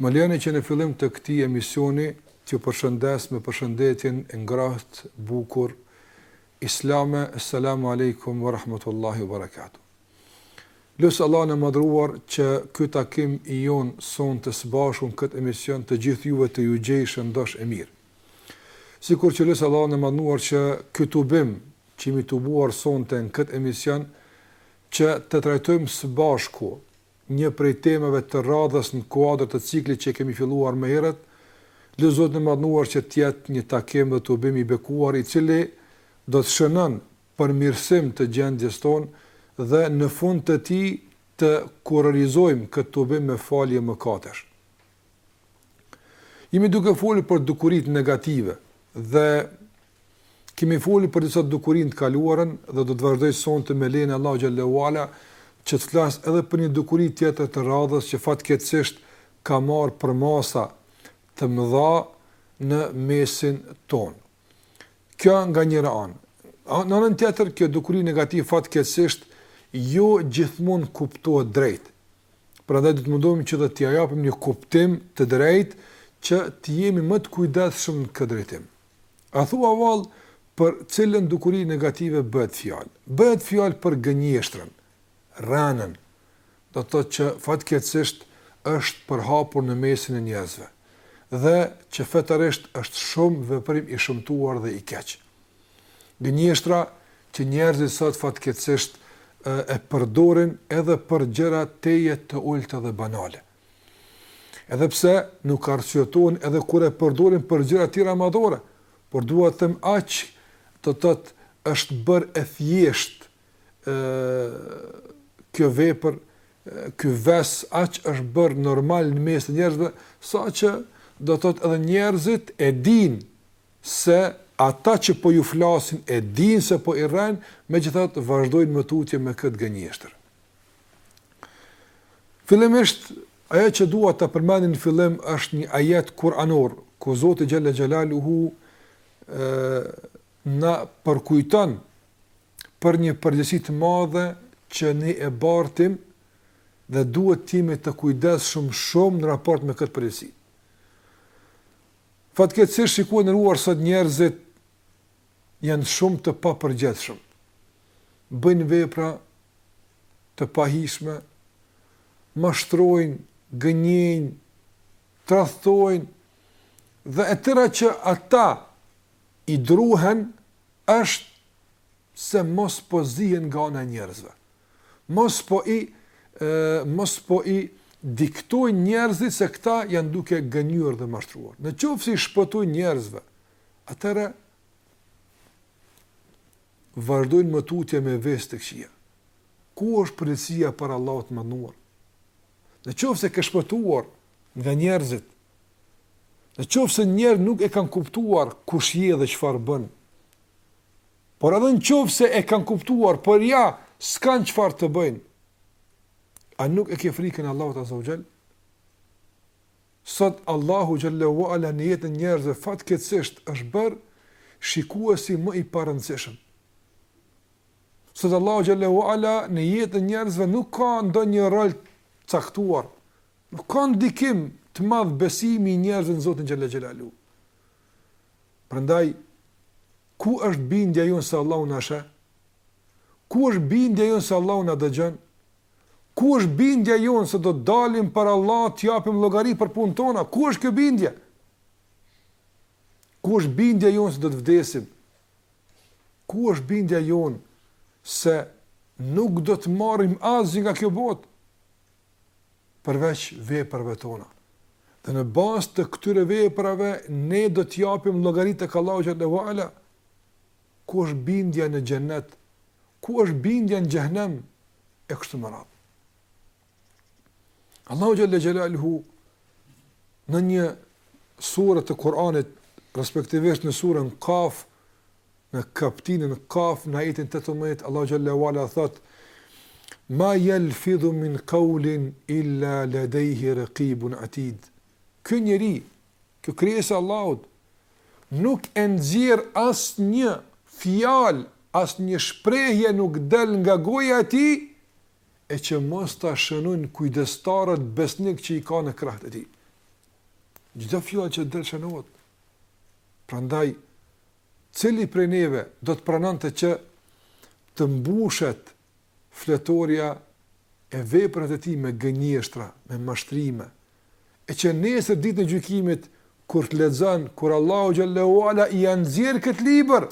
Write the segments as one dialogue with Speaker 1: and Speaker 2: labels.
Speaker 1: Më lejoni që në fillim të këtij emisioni t'ju përshëndes me përshëndetjen e ngrohtë, bukur islame, Esselamu Alejkum ve Rahmetullahi ve Berekatuh. Lus Allahun e Madhëruar që ky takim i jonë sonte së bashku në këtë emision të gjithë juve të ju gjejë shëndoshë e mirë. Sikur që lus Allahun e Madhëruar që ky tubim që jemi tubuar sonte në këtë emision që të trajtojmë së bashku një prej temave të radhës në kuadër të ciklit që e kemi filluar më herët, lus Zotin e Madhëruar që të jetë një takim dhe tubim i bekuar i cili do të shënon përmirësim të gjendjes tonë dhe në fund të tij të kurorëzojmë këtë tubim me falje mëkatesh. Jemi duke folur për dukuritë negative dhe kemi folur për disa dukuri në të kaluarën dhe do të vazhdoj sonte me lejen e Allahut xhelle ue ala që të flas edhe për një dukuri tjetër të radhës që fatkeqësisht ka marrë përmasa të mëdha në mesin tonë. Kjo nga njëra anë. Në anën tjetër, kjo dukuri negativ fatkeqësisht jo gjithmonë kuptohet drejt. Prandaj do të mundohemi që edhe t'ia japim një kuptim të drejtë që të jemi më të kujdesshëm në këtë drejtim. A thua vallë për cilën dukuri negative bëhet fjalë? Bëhet fjalë për gënjeshtrën, rrenën, do të thotë që fatkeqësisht është përhapur në mesin e njerëzve dhe që fetarisht është shumë veprim i shëmtuar dhe i keq. Gënjeshtra që njerëzit sot fatkeqësisht e përdorin edhe për gjëra tejet të ulëta dhe banale. Edhe pse nuk arsyetohen edhe kur e përdorin për gjëra të tjera madhore, por dua të them aq do të thotë është bërë e thjeshtë kjo vepër, ky ves aq është bërë normal në mes të njerëzve, sa që do të thotë edhe njerëzit e dinë se ata që po ju flasin e dinë se po i rrenë, megjithatë vazhdojnë më tutje me këtë gënjeshtër. Fillimisht ajo që dua ta përmend në fillim është një ajet kuranor ku Zoti xhelle xhelaluhu ë na përkujton për një përgjegjësi të madhe që ne e bartim dhe duhet të jemi të kujdesshëm shumë në raport me këtë përgjegjësi. Fatkeqësisht shikues të nderuar sot njerëzit janë shumë të papërgjegjshëm. Bëjnë vepra të pahishme, mashtrojnë, gënjejnë, tradhtojnë dhe e tëra që ata i druhen është se mos po zihen nga ana e njerëzve. Mos po i mos po i diktojnë njerëzit se këta janë duke gënjur dhe mashtruar. Në qoftë se i shpëtojnë njerëzve, atëherë vazhdojnë më tutje me vese të këqija. Ku është përgjegjësia para Allahut të madhëruar? Në qoftë se ke shpëtuar nga njerëzit, Në qoftë se njerëzit nuk e kanë kuptuar kush je dhe çfarë bën, por edhe në qoftë se e kanë kuptuar, por ja, s'kanë çfarë të bëjnë, a nuk e ke frikën Allahut Azza wa Jall? Sot Allahu Jalla wa Ala në jetën e njerëzve fatkeqësisht është bërë shikuesi më i parëndësishëm. Sot Allahu Jalla wa Ala në jetën e njerëzve nuk ka ndonjë rol të caktuar, Nuk ka ndikim të madh besimi i njerëzve në Zotin xhalla xhelalu. Prandaj ku është bindja jonë se Allahu na sheh? Ku është bindja jonë se Allahu na dëgjon? Ku është bindja jonë se do të dalim para Allahut të japim llogari për punët tona? Ku është kjo bindje? Ku është bindja jonë se do të vdesim? Ku është bindja jonë se nuk do të marrim asgjë nga kjo botë? përveç veprave tona. Dhe në bazë të këtyre veprave ne do të japim llogari tek Allahu xhalla uala. Ku është bindja në xhennet? Ku është bindja në xhehenem? E kështu me radhë. Allahu xhalla xhelaluhu në një sure të Kur'anit, respektivisht në surën Kaf, Në kaptinën Kaf në ajetin tetëmbëdhjetë Allahu xhalla uala thotë, Ma yalfidhu min kaulin illa ladejhi raqibun atid. Ky njeri, kjo krijesë e Allahut nuk e nxjerr asnjë fjalë, asnjë shprehje nuk del nga goja e tij e që mos ta shënojnë kujdestarët besnikë që i ka në krahët e tij. Çdo fjalë që del shënohet. Prandaj Cili prej neve do të pranonte që të mbushet fletorja e veprave të tij me gënjeshtra, me mashtrime, e që nesër ditën e gjykimit kur të lexon kur Allahu xhalla uala ia nxjerr këtë libër,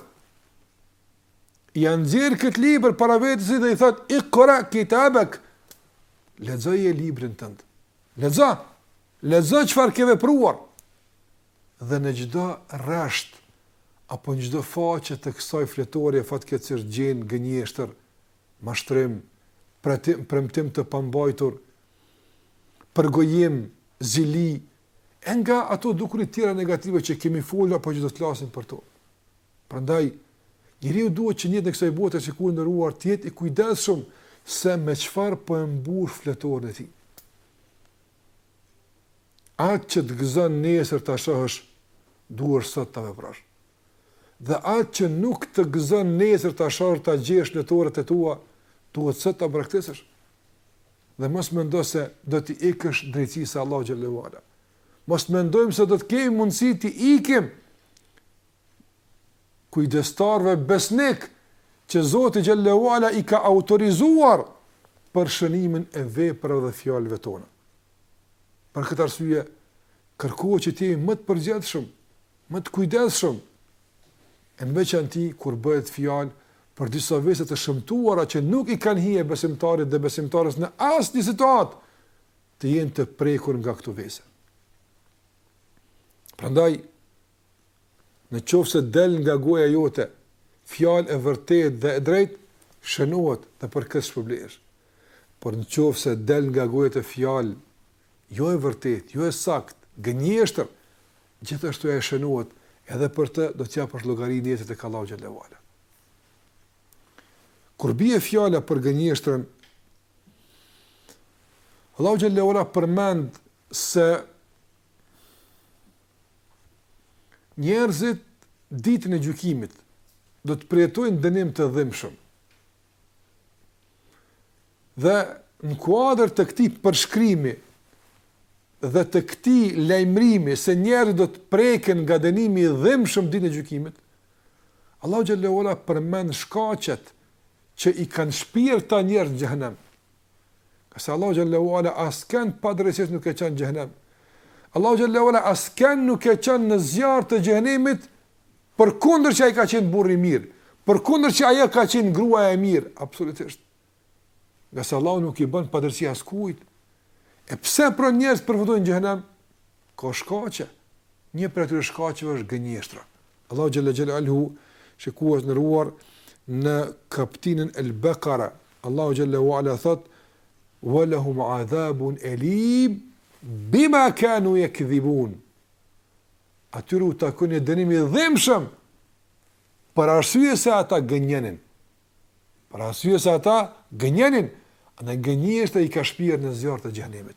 Speaker 1: ia nxjerr këtë libër para vetes dhe i thotë ikra kitabak lexoje librin tënd. Lexo. Lexo çfarë ke vepruar. Dhe në çdo rresht apo në çdo faqe të kësaj fletorje fatkeqësisht gjen gënjeshtër, mashtrim, premtim të pambajtur, përgojim, zili e nga ato dukuri të tjera negative që kemi folur apo që do të flasim për to. Prandaj njeriu duhet që në jetë të kësaj bote shikues i nderuar të jetë i kujdesshëm se me çfarë po e mbush fletoren e tij. Atë që të gëzon nesër ta shohësh, duhet sot ta veprosh. Dhe atë që nuk të gëzon nesër ta shohësh ta gjesh në fletoret e tua, duhet sot ta braktisësh. Dhe mos mendo se do t'i ikësh drejtësisë së Allahut xhelle ve ala. Mos mendojmë se do të kemi mundësi t'i ikim kujdestarëve besnikë që Zoti xhelle ve ala i ka autorizuar për shënimin e veprave dhe fjalëve tona. Për këtë arsye, kërkohet që të jemi më të përgjegjshëm, më të kujdesshëm, e në veçanti kur bëhet fjalë për disa vese të shëmtuara që nuk i kanë hije besimtarit dhe besimtares në asnjë situatë të jenë të prekur nga këto vese. Prandaj, Në qoftë se del nga goja jote fjalë e vërtetë dhe e drejtë, shënohet dhe për këtë shpërblehesh. Por në qoftë se del nga goja jote fjalë jo e vërtetë, jo e saktë, gënjeshtër, gjithashtu ajo shënohet edhe për të do të japësh llogari nesër tek Allahu xhelle ve ala. Kur bie fjala për gënjeshtrën Allahu xhelle ve ala përmend se Njerëzit ditën e gjykimit do të përjetojnë dënim të dhimbshëm. Dhe në kuadër të këtij përshkrimi dhe të këtij lajmërimi se njerëzit do të preken nga dënimi i dhimbshëm ditën e gjykimit, Allahu xhelle ve ala përmend shkaqet që i kanë shpënë ata njerëz në xhehenem. Ngase Allahu xhelle ve ala askënd padrejtësisht nuk e çon në xhehenem. Allahu xhelle ve ala askënd nuk e çon në zjarr të xhehenemit përkundër që ai ka qenë burrë i mirë, përkundër që ajo ka qenë grua e mirë, absolutisht. Ngase Allahu nuk i bën padrejtësi askujt. E pse pra njerëz përfundojnë në xhehenem? Ka shkaqe, një prej atyre shkaqeve është gënjeshtra. Allahu xhelle xhelaluhu, shikues të nderuar, në kaptinën El-Bekara, Allahu xhelle ve ala thotë: "Wa lahum adhabun alim bima kanu yakdhibun." Atyre u takon një dënim i dhimbshëm për arsye se ata gënjenin. Për arsye se ata gënjenin, gënjeshtra i ka shpënë në zjarr të xhehenemit.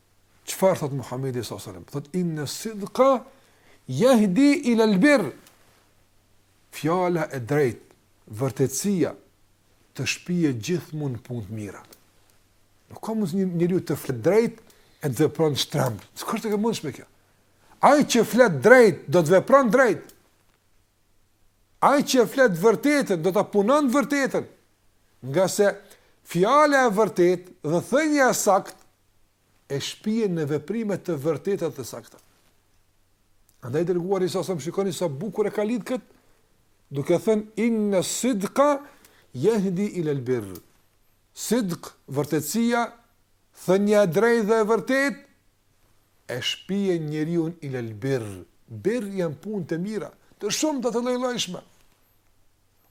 Speaker 1: Çfarë thot Muhamedi sallallahu alaihi wasallam? Thot inna sidqa yahdi ila albir. Fjala e drejtë, vërtetësia të shpije gjithmonë punë të mira. Nuk ka mundë njeriu të flet drejt e të vepron shtrembër. S'ka që të jetë e mundshme kjo. Ai që flet drejt do të vepron drejt. Ai që flet vërtetën do ta punon vërtetën. Ngase fjala e vërtet dhe thënia e sakt e shpie në veprime të vërteta e të sakta. Andaj i dërguari a.s. shikoni sa bukur e ka lidhë këtë, duke thënë, inne sidka jehdi ilel birr. Sidk, vërtetësia, thënja e drejt dhe e vërtet, e shpije njeriun ilel birr. Birr janë punë të mira, të shumta të llojllojshme.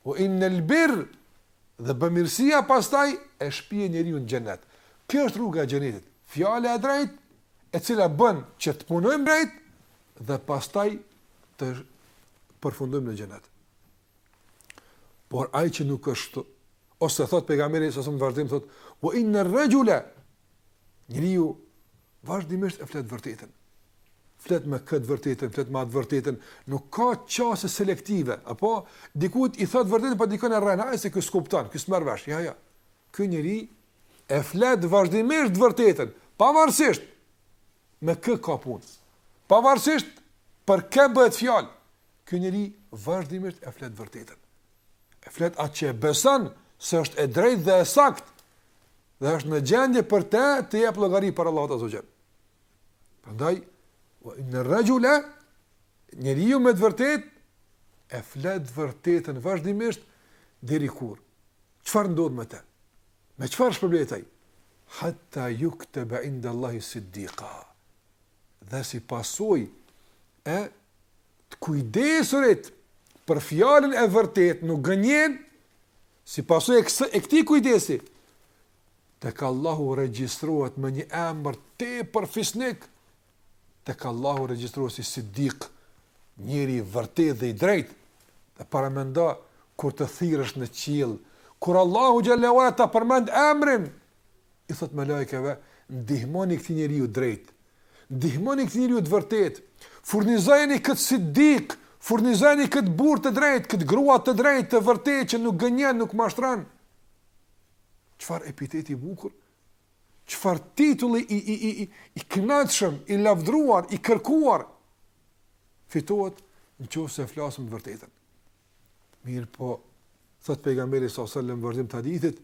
Speaker 1: We innel birr dhe bëmirësia pastaj e shpie njeriun në xhenet. Kjo është rruga e xhenetit. Fjala e drejtë e cila bën që të punojmë drejt dhe pastaj të përfundojmë në xhenet. Por ai që nuk është ose thot pejgamberi a.s. në vazhdim thot wa inna ar-rajula Njeriu vazhdimisht e flet vërtetën. Flet me këtë vërtetën, flet me atë vërtetën. Nuk ka qasje selektive. Apo, dikut i thotë vërtetën, apo dikën e rren. Hajt se ky s'kupton, ky s'merr vesh. Jo, jo. Ky njeri e flet vazhdimisht vërtetën. Pavarësisht, me kë ka punë. Pavarësisht, për kë bëhet fjalë. Ky njeri vazhdimisht e flet vërtetën. E flet atë që e beson, se është e drejtë dhe e saktë dhe është në gjendje për të të jep llogari para Allahut azza wa xhal. Prandaj inne rraxhule njeriu me të vërtet e flet vërtetën vazhdimisht deri kur. Çfarë ndodh me të? Me çfarë shpërblehet ai? Hatta yuktaba inda Allahi siddiqa. dhe si pasojë e të kujdesurit për fjalën e vërtetë nuk gënjen si pasojë e kësë e këtij kujdesi tek Allahu regjistrohet me një emër tepër fisnik tek Allahu regjistrohet si Siddiq njeri i vërtetë dhe i drejtë dhe paramendo kur të thirrësh në qiell kur Allahu xhel-le we ala ta përmend emrin i thot melajkeve, ndihmoni këtij njeriu drejt, ndihmoni këtij njeriu të vërtet, furnizojeni këtë siddik, furnizojeni këtë burr të drejt, këtë grua të drejt, të vërtet që nuk gënjen, nuk mashtron. Çfarë epiteti i bukur? Çfarë titulli i i i i i kënaqshëm, i lavdruar, i kërkuar? Fitohet në qoftë se flasim të vërtetën. Mirpo thot pejgamberi sallallahu alajhi wasallam në vazhdim të hadithit,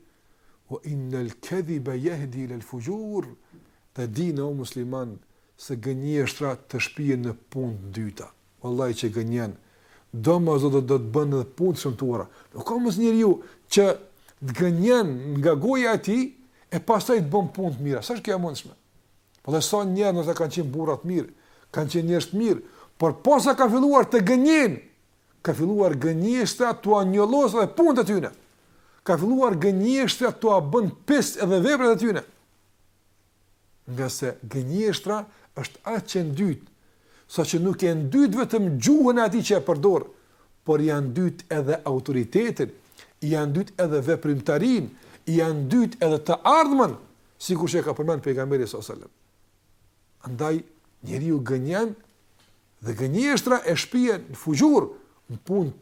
Speaker 1: "Wa innal kadhiba yahdi ila al-fujur", dhe dine o musliman se gënjeshtra të shpien në punë të ndyta. Wallahi ai që gënjen, domosdo do të bën edhe punë të shëmtuara. Nuk ka mundësi njeriu që të gënjen nga goja e tij e pastaj të bën punë të mira. S'është kjo e mundshme? Po edhe sa njerëz që kanë qenë burra të mirë, kanë qenë njerëz të mirë, por posa kanë filluar të gënjejnë, Ka filluar gënjeshtra t'ua njollos edhe punët e tyne. Ka filluar gënjeshtra t'ua bën pis edhe veprat e tyne. Ngase gënjeshtra është aq e ndytë, saqë nuk e ndyt vetëm gjuhën e atij që e përdor, por ia ndyt edhe autoritetin, ia ndyt edhe veprimtarinë, ia ndyt edhe të ardhmen, sikur që e ka përmend pejgamberi s.a.s. Andaj njeriu gënjen dhe gënjeshtra e shpien në fuxhur, në punë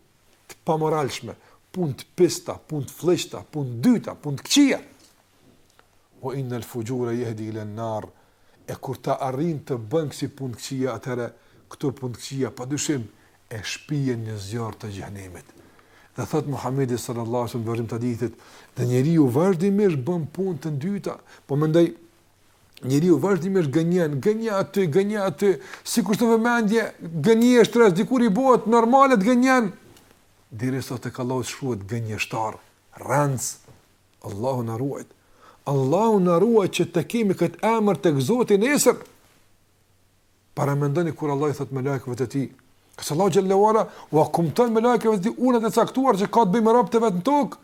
Speaker 1: të pamoralshme, punë të pista, punë të flliqta, punë të ndyta, punë të këqija. Wa innal fuxhura jehdi ilen-nar, e kur të arrin të bën kësi punë të këqija, atëherë, këto punë të këqija, pa dyshim, e shpien në zjarr të xhehnemit. Dhe thot Muhamedi sallallahu alaihi wasallam në vazhdim të hadithit, dhe njeriu vazhdimisht bën punë të ndyta, po mendoj Njeriu vazhdimisht gënjen, gënje aty, gënje aty, s'i kushton vëmendje gënjeshtrës, dikur i bëhet normale të gënjen, derisa tek Allahu shkruhet gënjeshtar, rrenc, Allahu na ruajt, Allahu na ruajt që të kemi këtë emër tek Zoti nesër, paramendoni kur Allahu i thotë melaikëve të tij, ngase Allahu xhelle ve ala ua kumton melaikëve të tij punët e caktuara që ka të bëjë me rob të vet në tokë,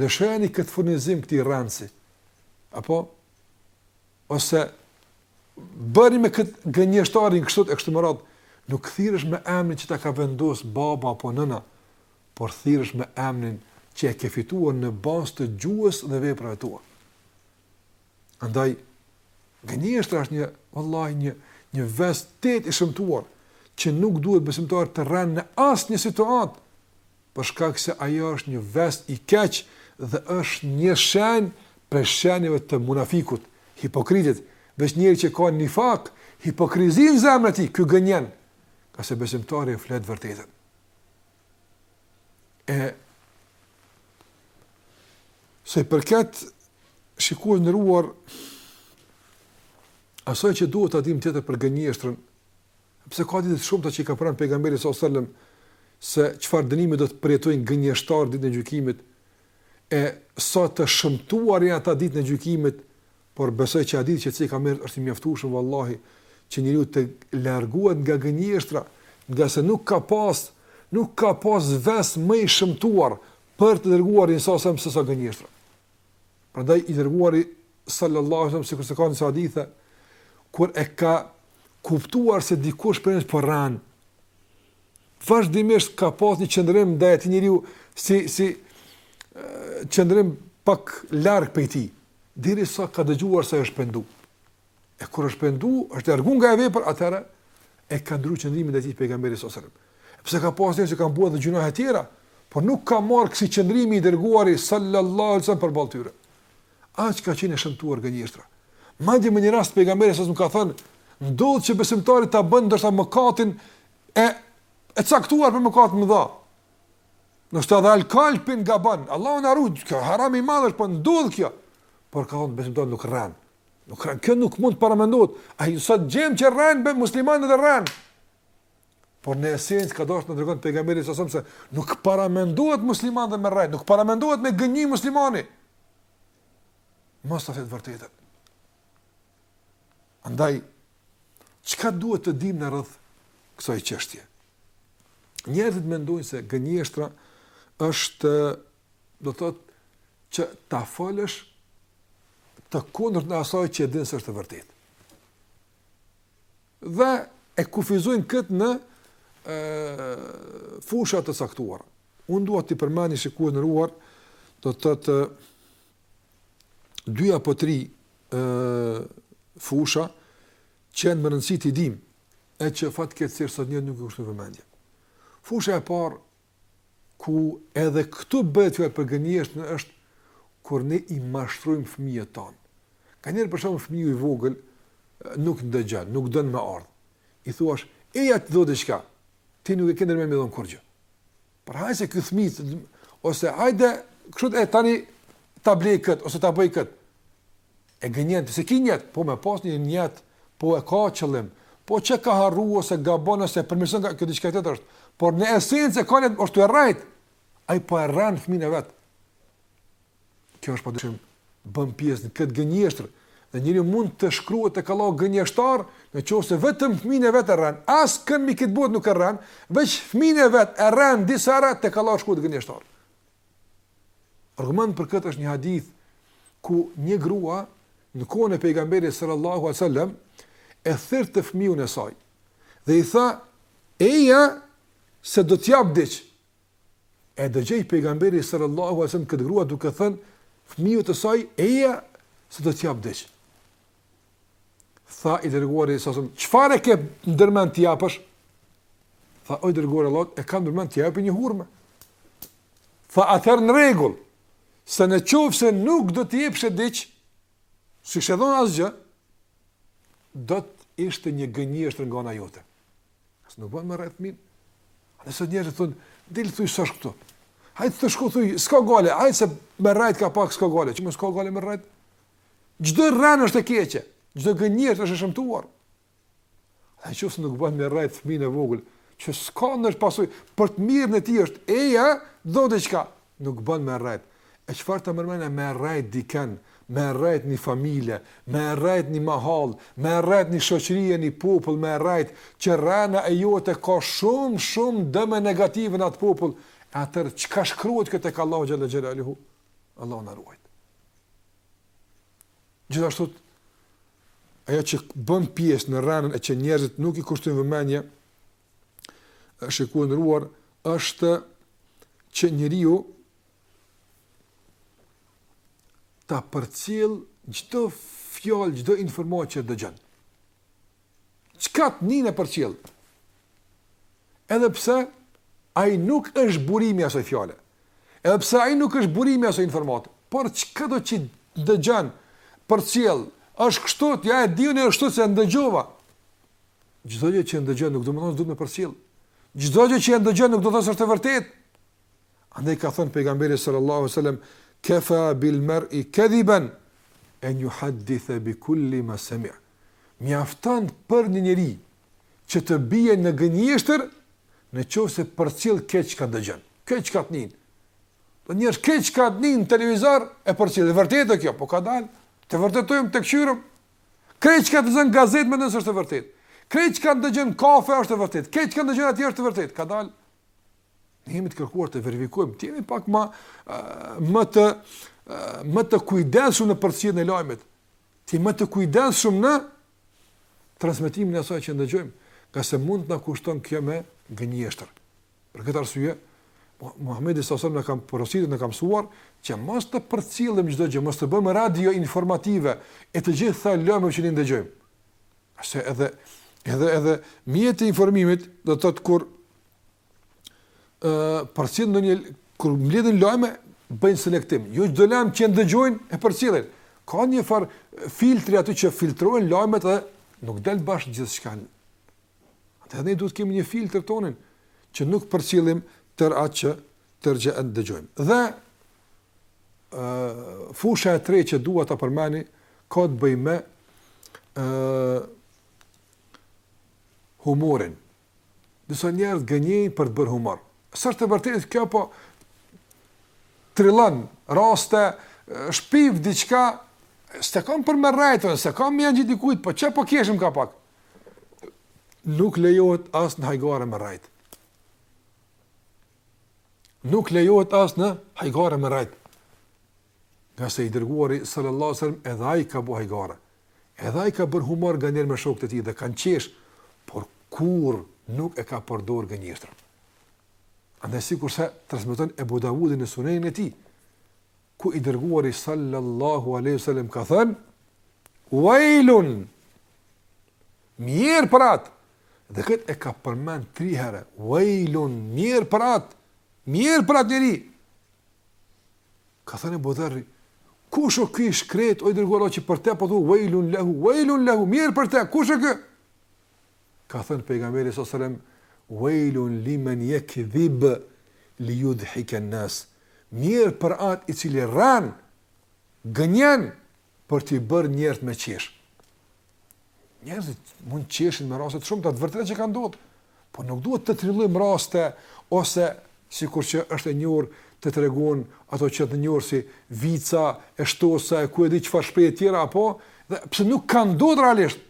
Speaker 1: Lëshojani këtë furnizim këtij rrencit. Apo? Ose, bëni me këtë gënjeshtarin kështu e kështu me radhë, nuk thirresh me emnin që ta ka vendosë baba apo nëna, por thirresh me emnin që e ke fituar në bazë të gjuhës dhe veprave tua. Andaj, gënjeshtra është një, vallahi, një, një ves tejet i shëmtuar, që nuk duhet besimtari të rren në asnjë situatë, për shkak se ajo është një ves i keq dhe është një shenjë prej shenjave të munafikut, hipokritit, veç njeri që ka nifak, hipokrizi në zemrën e tij, ky gënjen, ngase besimtari e flet të vërtetën. E sa i përket shikues të nderuar asaj që duhet ta dimë tjetër për gënjeshtrën Pse ka hadithe të shumta që i ka thënë pejgamberi sallallahu alajhi wasallam se çfarë dënimi do të përjetojnë gënjeshtarët ditën e gjykimit e sa të shëmtuar janë ata ditën e gjykimit, por besoj që hadithi që sipër është i mjaftueshëm vallahi që njeriu të largohet nga gënjeshtra, nga se nuk ka pas, nuk ka pas ves më të shëmtuar për të dërguarin salasem se sa gënjeshtra. Prandaj i dërguari sallallahu alaihi wasallam sikurse ka në disa hadithe kur e ka kuptuar se dikush prej neve po rren. Vazhdimisht ka pas një qëndrim ndaj atij njeriu si si qëndrim pak larg prej tij, derisa ka dëgjuar se është pendu. E kur është pendu, është largu nga ajo vepër, atëherë e ka ndryshuar qëndrimin e tij pejgamberi sallallahu alajhi wasallam. Pse ka pasur njerëz që kanë bërë gjëra të tjera, por nuk ka marrë kësi qëndrimi i dërguari sallallahu alajhi wasallam për ballë tyre. Aq ka qenë e shëmtuar gënjeshtra. Madje në një rast pejgamberi sallallahu alajhi wasallam ka thënë, ndodh që besimtari ta bën ndoshta mëkatin e e caktuar prej mëkateve të mëdha. Ndoshta edhe alkool pin ndonjëherë, Allah na ruajt, kjo haram i madh është, po ndodh kjo. Por ka thonë, besimtari nuk rren, Nuk rren, kjo nuk mund të paramendohet. Ajo sot gjejmë që rren, bre, musliman dhe rren. Por në esencë ka dashur të tregon pejgamberi salasem se nuk paramendohet musliman dhe me rrejt, nuk paramendohet me gënjy muslimani. Mos të flet të vërtetën. Andaj çka duhet të dimë ne rreth kësaj çështje? Njerëzit mendojnë se gënjeshtra është do të thotë që ta folësh të kundërtën e asaj që e din se është e vërtetë. Dhe e kufizojnë këtë në e, fusha të caktuara. Unë dua t'i përmendi, shikues të nderuar, do të thotë dy apo tri e, fusha që janë me rëndësi t'i dimë e që fatkeqësisht sot njerëzit nuk i kushtojnë vëmendje. Fusha e parë ku edhe këtu bëhet fjalë për gënjeshtër është kur ne i mashtrojmë fëmijët tanë. Kanjëherë për shembull fëmiu i vogël nuk na dëgjon, nuk don me ardh. I thuash, eja të dha diçka, ti nuk e ke ndërmend me i dhënë kurgjë. Po hajt se ky fëmijë, ose hajde, kështu e tani ta blej këtë, ose ta bëj këtë. E gënjen, ti s'e ki nijet, po me pas nijet, nijet po e ka qëllim po qe ka harru ose gabon ose përmirëson kjo diçka tjetër është por në esencë e ka nijet me e rrejt ai po e rren fëmin e vet kjo është padyshim bën pjesë në këtë gënjeshtër dhe njëri mund të shkruhet tek Allahu gënjeshtar në qoftë se vetëm fëmin e vet e rren askënd mbi këtë botë nuk e rren veç fëmin e vet e rren disa herë tek Allahu shkruhet gënjeshtar Argument për këtë është një hadith ku një grua në kohën e pejgamberit sallallahu alaihi wasallam e thirrte fëmijën e saj dhe i tha eja se do të jap diç. E dëgjoi pejgamberi sallallahu alaihi wasallam këtë grua duke thënë fëmijës të saj eja se do të jap diç. Tha i dërguari salallahu alejhi selem, çfarë ke ndërmend të japësh? Tha o i dërguari i Allahut, e kam ndërmend t'i jap një hurme. Tha atëherë në rregull, se në qoftë se nuk do të jepshe diç, s'i kishe dhon asgjë, do të ishte një gënjeshtër nga ana jote. As nuk bën me rrejt fëminë. A disa njerëz thonë, dil thuj s'është këtu. Hajt shko thuj, s'ka gajle, hajt se me rrejt ka pak, s'ka gajle. Qysh s'ka gajle me rrejt? Çdo rrenë është e keqe, çdo gënjeshtër është e shëmtuar. E në qoftë se nuk bën me rrejt fëmin e vogël, që s'ka ndoshta pasoja, për të mirën e tij është, eja, do diçka, nuk bën me rrejt. E çfarë merret me rrejt diken, me rrejt një familje, me rrejt një mahal, me rrejt një shoqërije, një popull, me rrejt, që rrena e jote ka shumë, shumë dëme negative në atë popull, atëherë çka shkruhet kjo te Allahu xhel-le xhel Allahu na ruajt. Gjithashtu ajo që bën pjesë në rrenën e që njerëzit nuk i kushtojnë vëmendje shikuar është që njeriu ta përcjell çdo fjalë, çdo informatë që dëgjon. Çka të nin e përcjell. Edhe pse ai nuk është burimi i asaj fjale. Edhe pse ai nuk është burimi i asaj informate. Por çka do që dëgjon përcjell. Është kështu, jo e di unë ashtu se ndëgjova. Çdo gjë që ndëgjon nuk do të thotë duhet me përcjell. Çdo gjë që ndëgjon nuk do të thotë se është e vërtetë. Andaj ka thënë pejgamberi sallallahu alajhi wasallam, "Kafa bil mar'i kadiban an yuhaddith bi kulli ma sami'a." Mjafton për një njeri që të bie në gënjeshtër në qoftë se përcjell krejt çka dëgjon, krejt çka të nin. Do njerëz krejt çka të nin n'televizor e përcjell. E vërtetë kjo, po kadal. Të vërtetojmë të kqyrim. Krejt çka lexon n'gazetë mendon se është e vërtetë. Krejt çka dëgjon n'kafe është e vërtetë. Krejt çka dëgjon atje është e vërtetë. Kadal Ne jemi të kërkuar të verifikojmë, të jemi pak më më të më të kujdesshëm në përcjelljen e lajmit. Të jemi më të kujdesshëm në transmetimin e asaj që ndëgjojmë, ngase mund të na kushton kjo me gënjeshtër. Për këtë arsye, Muhamedi salallahu alejhi selem na ka porositur, na ka mësuar që mos të përcjellim çdo gjë, mos të bëhemi radio informative e të gjitha lajmeve që ne ndëgjojmë. Ase edhe edhe edhe mjetet e informimit do të thotë kur ë uh, përcjell ndonjë kur mbledhin lajme bëjnë selektim. Jo çdo lajm që dëgjojnë e përcjellin. Ka njëfar filtri aty që filtrojnë lajmet dhe nuk del bash gjithçka. Atëherë ne duhet të kemi një filtr tonin që nuk përcjellim tërë atë që tërë që e dëgjojmë. Dhe fusha e tretë që dua ta përmendi ka të bëjë me ë humorin. Disa njerëz gënjejnë për të bërë humor. Sa është e vërtetë kjo po trillon raste shpif diçka s'e kam për me rrejtun, s'e kam me ia ngjit dikujt, po qe po keshim ka pak. Nuk lejohet as në hajgare me rrejt. Nuk lejohet as në hajgare me rrejt. Ngase i dërguari sallallahu alaihi wasallam edhe ai ka bu hajgare. Edhe ai ka bërë humor nganjëherë me shokët e tij dhe kanë qesh, por kurrë nuk e ka përdor gënjeshtrën. Andaj sikurse transmeton Ebu Davudi në Sunenin e tij, ku i dërguari sallallahu alaihi wasallam ka thënë Wailun Mjer për atë dhe këtë e ka përmend 3 herë Wailun mjer për atë mjer për atë njeri ka thënë Ebu Dherri kush o ky i shkret o i dërguar që për të po thu Wailun lahu Wailun lahu mjer për të kush o ky Ka thënë pejgamberi sallallahu alajhi wasallam, "Wailun limen yakdhib li yudhhik an-nas." Mjer për atë i cili rren, gënjen për t'i bërë njerëz me qesh. Njerëzit mund të qeshin me raste të shumta të vërteta që kanë ndodhur, por nuk duhet të trillojmë raste ose sikur që është e njohur të tregon ato që të njohur si vica e shtosa e ku e di çfarë shprehje tjera apo edhe pse nuk kanë ndodhur realisht.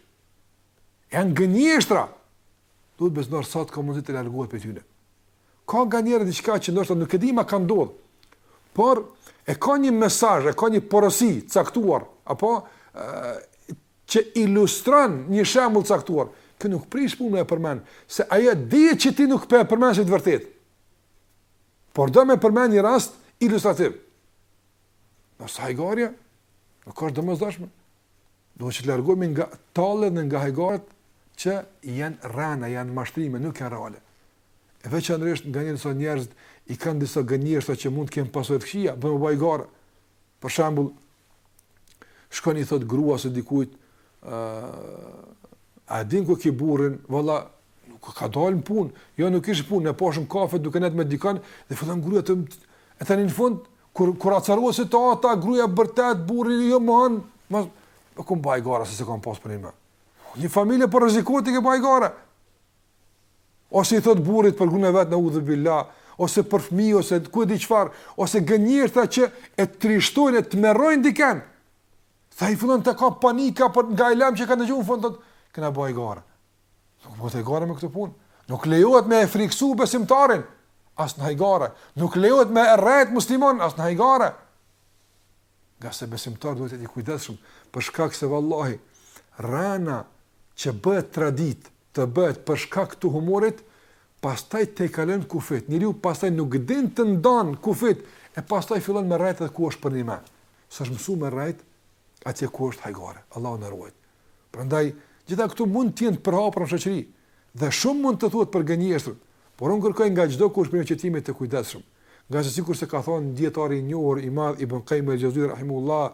Speaker 1: Janë gënjeshtra. Duhet besimtari sa të ka mundësi të largohet prej tyre. Ka nganjëherë diçka që ndoshta nuk e dimë a ka ndodhur. Por e ka një mesazh, e ka një porosi caktuar, apo ë që ilustron një shembull caktuar. Kjo nuk prish punë me e përmend, se ajo dihet që ti nuk po e përmend si të vërtetë. Por do me përmend një rast ilustrativ. Nëse hajgarja nuk është e domosdoshme, duhet të largohemi nga talljet dhe nga hajgaret që janë rrena, janë mashtrime, nuk janë reale. E veçanërisht nganjëherë disa njerëz i kanë disa gënjeshtra që mund të kenë pasoja të këqija, me ba hajgare. Për shembull, shkon i thotë gruas së dikujt, a din ku e ki burrin, valla, nuk ka dalë në punë, jo nuk ish n'punë, ne e pashëm n'kafe duke nejt me dikan, dhe fillon gruaja të më të... E tani në fund, Kur kur acarohet situata, gruaja bërtet, burri jo mohon, mos u kom ba hajgare se s'kam pas punë me. Një familje po rrezikon ti ke ba hajgare. Ose i thot burrit për gruan e vet neudhubilah, ose për fëmijë ose ku e di çfarë, ose gënjeshtra që e trishtojnë, e tmerrojnë dikën. Sa i fillon te ai panika nga ai lajm që ka dëgjuar në fund thot, kena ba hajgare. Nuk bën hajgare me këtë punë. Nuk lejohet me e friksu besimtarin, as në hajgare. Nuk lejohet me e rrejt muslimanin, as në hajgare. Ngase besimtari duhet të jetë i kujdesshëm, për shkak se vallahi, rrena që bëhet tradit, të bëhet për shkak të humorit, pastaj t'i kalon kufijtë. Njeriu pastaj nuk din të ndan kufijtë, e pastaj fillon me rrejt edhe ku është përnjëmend. Se është mësu me rrejt, atje ku është hajgare. Allahu na ruajt. Prandaj, gjitha këto mund të jenë të përhapura në shoqëri dhe shumë mund të thuhet për gënjeshtrën, por unë kërkoj nga çdokush që të jemi të kujdesshëm. Ngase sikurse ka thënë dietari i njohur i madh Ibn Qayyim al-Jawziyya rahimehullah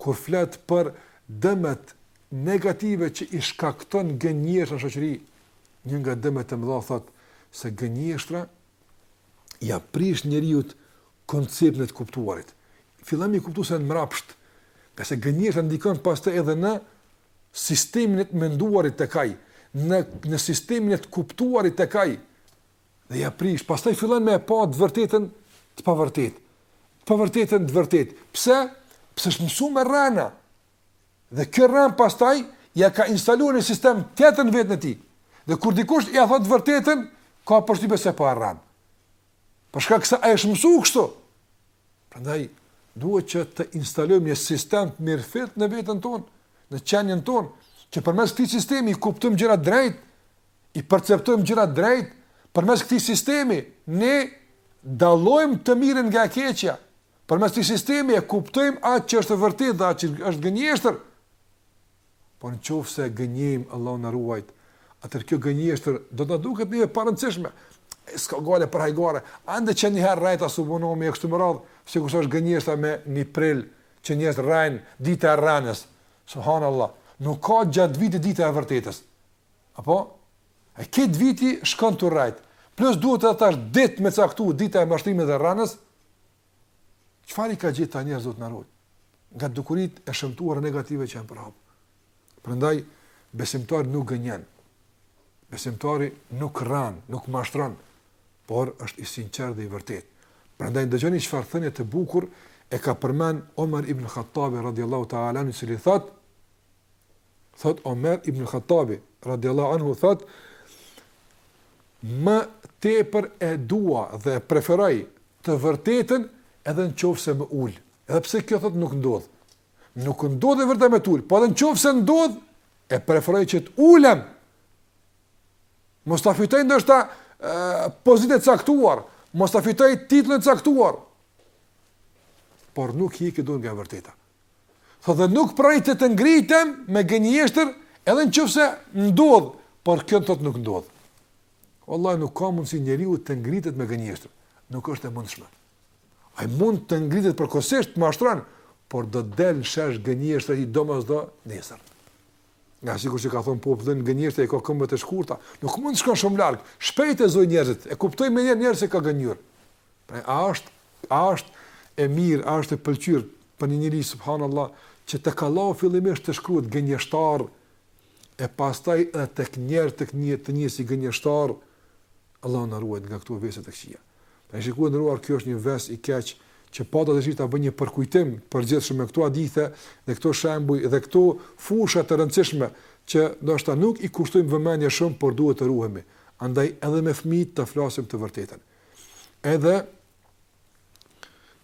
Speaker 1: kur flet për dëmet negative që i shkakton gënjeshtra në shoqëri, një nga dëmet e mëdha thot se gënjeshtra ia prish njeriut konceptin e të kuptuarit. Fillon me kuptu se senet mrapsht, ngase gënjeshtra ndikon pastaj edhe në sistemin e të menduarit tek ai, në në sistemin e të kuptuarit tek ai dhe ia prish, pastaj fillon me e pa të vërtetën të pavërtetë, të pavërtetën të vërtetë. Pse? Se është mësuar me rrena. Dhe kjo rrenë pastaj ia ka instaluar një sistem tjetër në veten e tij. Dhe kur dikush ia thotë të vërtetën, ka përshtypje se po e rren. Për shkak se ai është mësuar kështu. Prandaj duhet që të instalojmë një sistem të mirëfillt në veten tonë, në qenien tonë, që përmes këtij sistemi i kuptojmë gjërat drejt, i perceptojmë gjërat drejt, përmes këtij sistemi ne dallojmë të mirën nga e keqja. Përmes këtij sistemi e kuptojmë atë që është e vërtetë dhe atë që është gënjeshtër. Po në qoftë se gënjejmë, Allahu na ruajt, atëherë kjo gënjeshtër do të na duket neve e parëndësishme, e s'ka gajle për hajgare, ani de që njëherë rrejta s'u ba nami e kështu me radhë, siç është gënjeshta më një prill që njerëzit rrejnë, dita e rrenës, subhanallah, nuk ka gjatë vitit dita e vërtetës, apo? E krejt viti shkon tu rrejtë, plus duhet edhe tash ditë me caktu dita e mashtrimit dhe rrenës, Çfarë i ka gjetë këta njerëz Zoti na ruajt? Nga dukuritë e shëmtuara negative që janë përhapë. Prandaj, besimtari nuk gënjen, besimtari nuk rren, nuk mashtron, por është i sinqertë dhe i vërtetë. Prandaj, dëgjoni çfarë thënie të bukur e ka përmend Omer ibn Khattabi radiallahu ta'ala anhu i cili thotë, thotë Omer ibn Khattabi, radiallahu anhu, thotë, më tepër e dua dhe e preferoj të vërtetën edhe në qofë se më ul, edhe pse kjo thotë nuk ndodh, nuk ndodh e vërteta me të ul, po edhe në qofë se ndodh, e preferoj që të ulem, mos ta fitoj ndoshta pozitën e caktuar, mos ta fitoj titullin e caktuar, por nuk iki dot nga e vërteta. Thotë dhe nuk preferoj të ngritem me gënjeshtër edhe në qoftë se ndodh, por kjo thotë nuk ndodh. Vallahi nuk ka mundësi njeriu të ngritet me gënjeshtër. Nuk është e mundshme. Ai mund të ngritet përkohësisht, mashtron, por do të del në shesh gënjeshtra domosdo nesër. Na sikur që ka thënë populli ynë gënjeshtra i ka këmbët e shkurta, nuk mund të shkon shumë larg. Shpejt e zënë njerëzit, e kuptojnë njerëzit që ka gënjyer. Pra a është a është e mirë, a është e pëlqyer për një njeri subhanallah që tek Allahu fillimisht të shkruhet gënjeshtar e pastaj edhe tek njerëzit të njihet si gënjeshtar Allahu na ruajt nga këto vese të këqija Pra shikues të nderuar kjo është një ves i keq që pata dëshirë ta bëj një përkujtim të përgjithshëm me këto hadithe dhe këto shembuj dhe këto fusha të rëndësishme që ndoshta nuk i kushtojmë vëmendje shumë por duhet të ruhemi andaj edhe me fëmijët të flasim të vërtetën edhe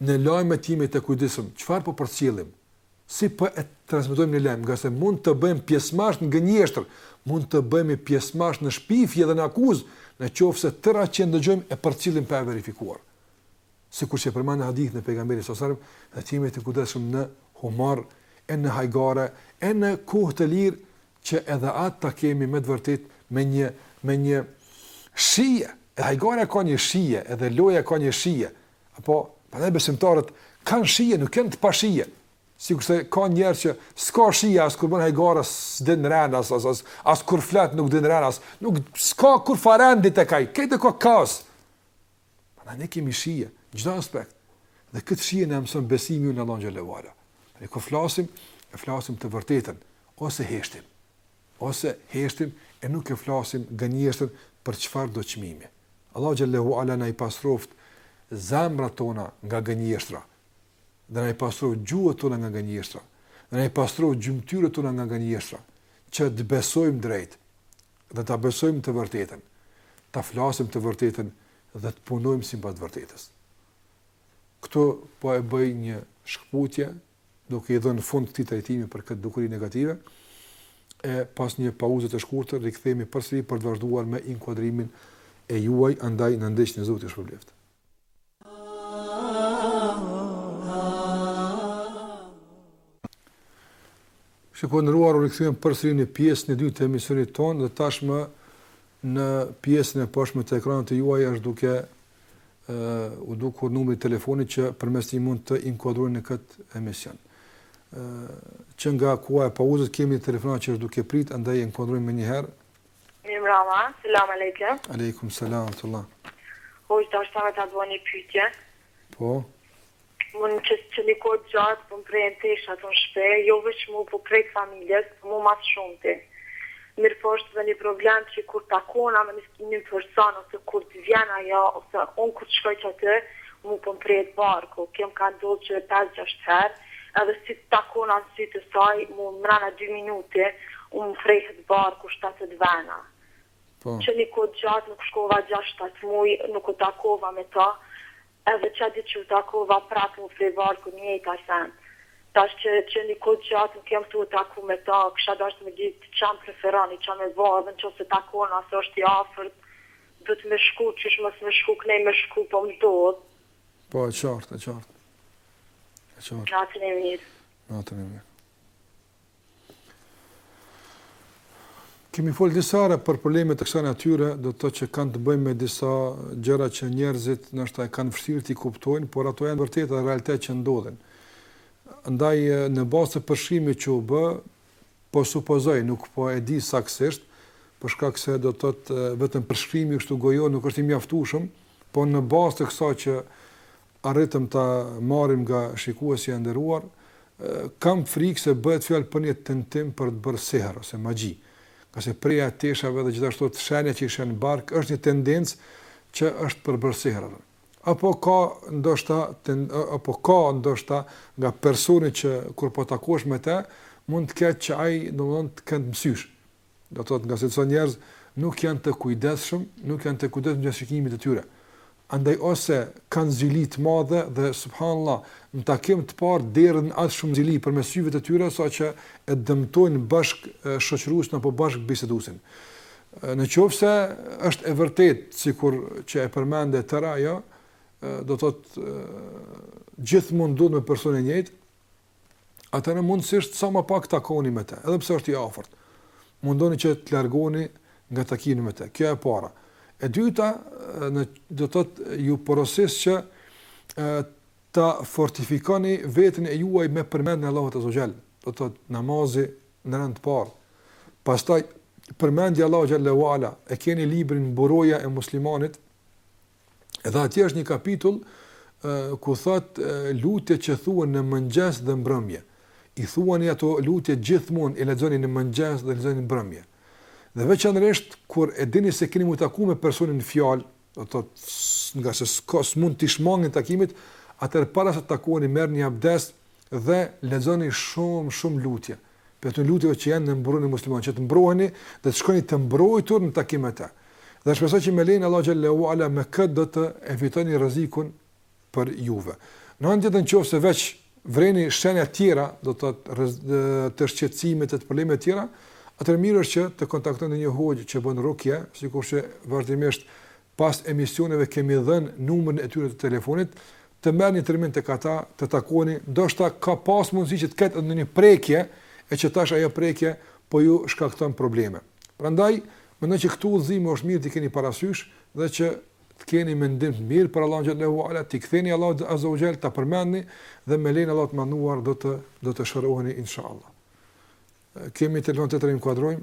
Speaker 1: në lajme të jemi të kujdesshëm çfarë po përcjellim si po e transmetojmë një lajm, ngase mund të bëhemi pjesëmarrës në gënjeshtër, mund të bëhemi pjesëmarrës në shpifje dhe në akuzë, në qoftë se të tëra që ndëgjojmë e përcjellim pa e verifikuar. Sikur që përmend në hadith Pejgamberi sallallahu alajhi wasallam, të jemi të kujdesshëm në humor e në hajgare e në kohë të lirë që edhe atë ta kemi me të vërtetë me një me një shije. Edhe hajgarja ka një shije, edhe loja ka një shije. Apo, prandaj besimtarët kanë shije, nuk janë të pashije. Sikurse ka njerëz që s'ka shije as kur bën hajgara, s'din rend as as as, as kur flet nuk din rend as, nuk s'ka kurrfarë rendi tek ai, krejt ka kaos. Prandaj ne kemi shije në çdo aspekt. Dhe këtë shije na e mëson besimi në Allahun xhel-le ue ala. Ne kur flasim, e flasim të vërtetën ose heshtim. Ose heshtim e nuk e flasim gënjeshtrën për çfarëdo çmimi. Allahu xhel-le ue ala na i pastroftë zemrat tona nga gënjeshtra, dhe na i pastroftë gjuhët tona nga gënjeshtra, dhe na i pastroftë gjymtyrët tona nga gënjeshtra, që të besojmë drejt dhe ta besojmë të vërtetën, ta flasim të vërtetën dhe të punojmë sipas të vërtetës. Këtu po e bëj një shkputje duke i dhënë fund këtij trajtimi për këtë dukuri negative, e pas një pauze të shkurtër rikthehemi përsëri për të vazhduar me inkuadrimet e juaja, andaj na ndiqni Zoti ju shpërbleftë. Shikues të nderuar u rikthyem përsëri në pjesën e dytë të emisionit tonë dhe tashmë në pjesën e poshtme të ekranit tuaj është duke ë u dukur numri i telefonit që përmes tij mund të inkuadroheni në këtë emision. ë që nga koha e pauzës kemi telefonat që është duke prit, andaj e inkuadrojmë
Speaker 2: menjëherë. Mirëmbrëma, selam aleikum.
Speaker 1: Aleikum selam tullah.
Speaker 2: Hoxh, dashka me ta ba ni pyetje.
Speaker 1: Po.
Speaker 2: Unë që që një kohë gjatë po më prehen tesha këtu në shpi, jo veç mu po krejt familjes, po mu mas shumti. Mirë po është edhe një problem që kur takona me një person ose kur të vjen ajo ose unë kur të shkoj që aty, mu po më prehet barku, kjo më ka ndodhë që pesë gjashtë herë, edhe si takona në sy të saj, mu mrena dy minuti mu prehet barku shtatë tetë vena. Po. Që një kohë gjatë nuk shkova gjashtë shtatë mujë, nuk u takova me to. Edhe qat ditë që u takova prapë m'u pre barku e njëjta sen. Tash që që një kohë gjatë nuk jam tu u taku me ta, kisha dashtë me ditë ça më preferoni, ça me ba edhe nëqofse takon se osht i afërt, duhet me shku, qysh mos me shku knej me shku po m'dodh.
Speaker 1: Po e qartë, e qartë. E qartë.
Speaker 2: Natën e mirë.
Speaker 1: Natën e mirë. Kemi folë disa herë për problemet e kësaj natyre, do të thotë që kanë të bëjnë me disa gjëra që njerëzit ndoshta e kanë vështirë t'i kuptojnë, por ato janë vërteta e realitet që ndodhin. Ndaj në bazë të përshkrimit që u bë, po supozoj, nuk po e di saktësisht, për shkak se do të thotë vetëm përshkrimi kështu gojor nuk është i mjaftueshëm, por në bazë të kësaj që arritëm ta marrim nga shikuesja e nderuar, kam frikë se bëhet fjalë për një tentim për të bërë sehr ose magji, ngase preja e teshave dhe gjithashtu shenja që i sheh n'bark është një tendencë që është për të bërë sehr. Apo ka ndoshta apo ka ndoshta nga personi që kur po takohesh me të, mund të ketë që ai domthon të ket mësysh. Do të thotë ngase disa njerëz nuk janë të kujdesshëm, nuk janë të kujdesshëm gjatë shikimit të tyre. Andaj ose kanë zili të madhe dhe subhanallahu në takim të parë derdhin aq shumë zili përmes syve të tyre sa që e dëmtojnë bashkëshoqëruesin apo bashkëbiseduesin. Në qoftë se është e vërtetë sikur që e përmende tëra ato, do të thotë gjithmonë ndodh me personin e njëjtë, atëherë mundësisht sa më pak takoni me të, edhe pse është i afërt. Mundoni që të largoni nga takimi me të. Kjo e para. E dyta, në do të thotë ju porosis që ë ta fortifikoni veten e juaj me përmendjen e Allahut Azze ve Xhel, do të thotë namazi në rend të parë. Pastaj përmendja e Allahut Xhele ve Ala, e keni librin Buroja e muslimanit, Edhe atje është një kapitull ku thot lutjet që thuhen në mëngjes dhe mbrëmje. I thuani ato lutje gjithmonë, i lexoni në mëngjes dhe lexoni në mbrëmje. Dhe veçanërisht kur e dini se keni me u taku me personin në fjalë, do të thot nëse s'ka s'mund t'i shmangeni takimit, atër para se të takoheni merrni abdest, dhe lexoni shumë shumë lutje. Prej lutjeve që janë në mbrojtjen e muslimanit, që të mbroheni dhe të shkoni të mbrojtur në takim me të. Dhe shpresoj që me lejen e Allahut xhel-le ue ala me kët do të evitoni rrezikun për juve. Në anë tjetër në qoftë se veç vreni shenja të tjera, do të thotë të shqetësimit të problemeve të tjera, atëherë mirë është që të kontaktoni një hoxhë që bën rukje, sikurse vazhdimisht pas emisioneve kemi dhënë numrin e tyre të telefonit, të merrni termin tek ata, të takoheni, ndoshta ka pas mundësi që të ketë ndonjë prekje e që tash ajo prekje po ju shkakton probleme. Prandaj, mendoj që këto udhëzime është mirë t'i keni parasysh dhe që të keni mendim të mirë për Allahun xhel-le ue ala, t'i ktheheni Allahut azza wa jall, ta përmendni dhe me lejen e Allahut të madhëruar do të do të shëroheni inshallah. Kemi
Speaker 2: telefonatë ta inkuadrojmë.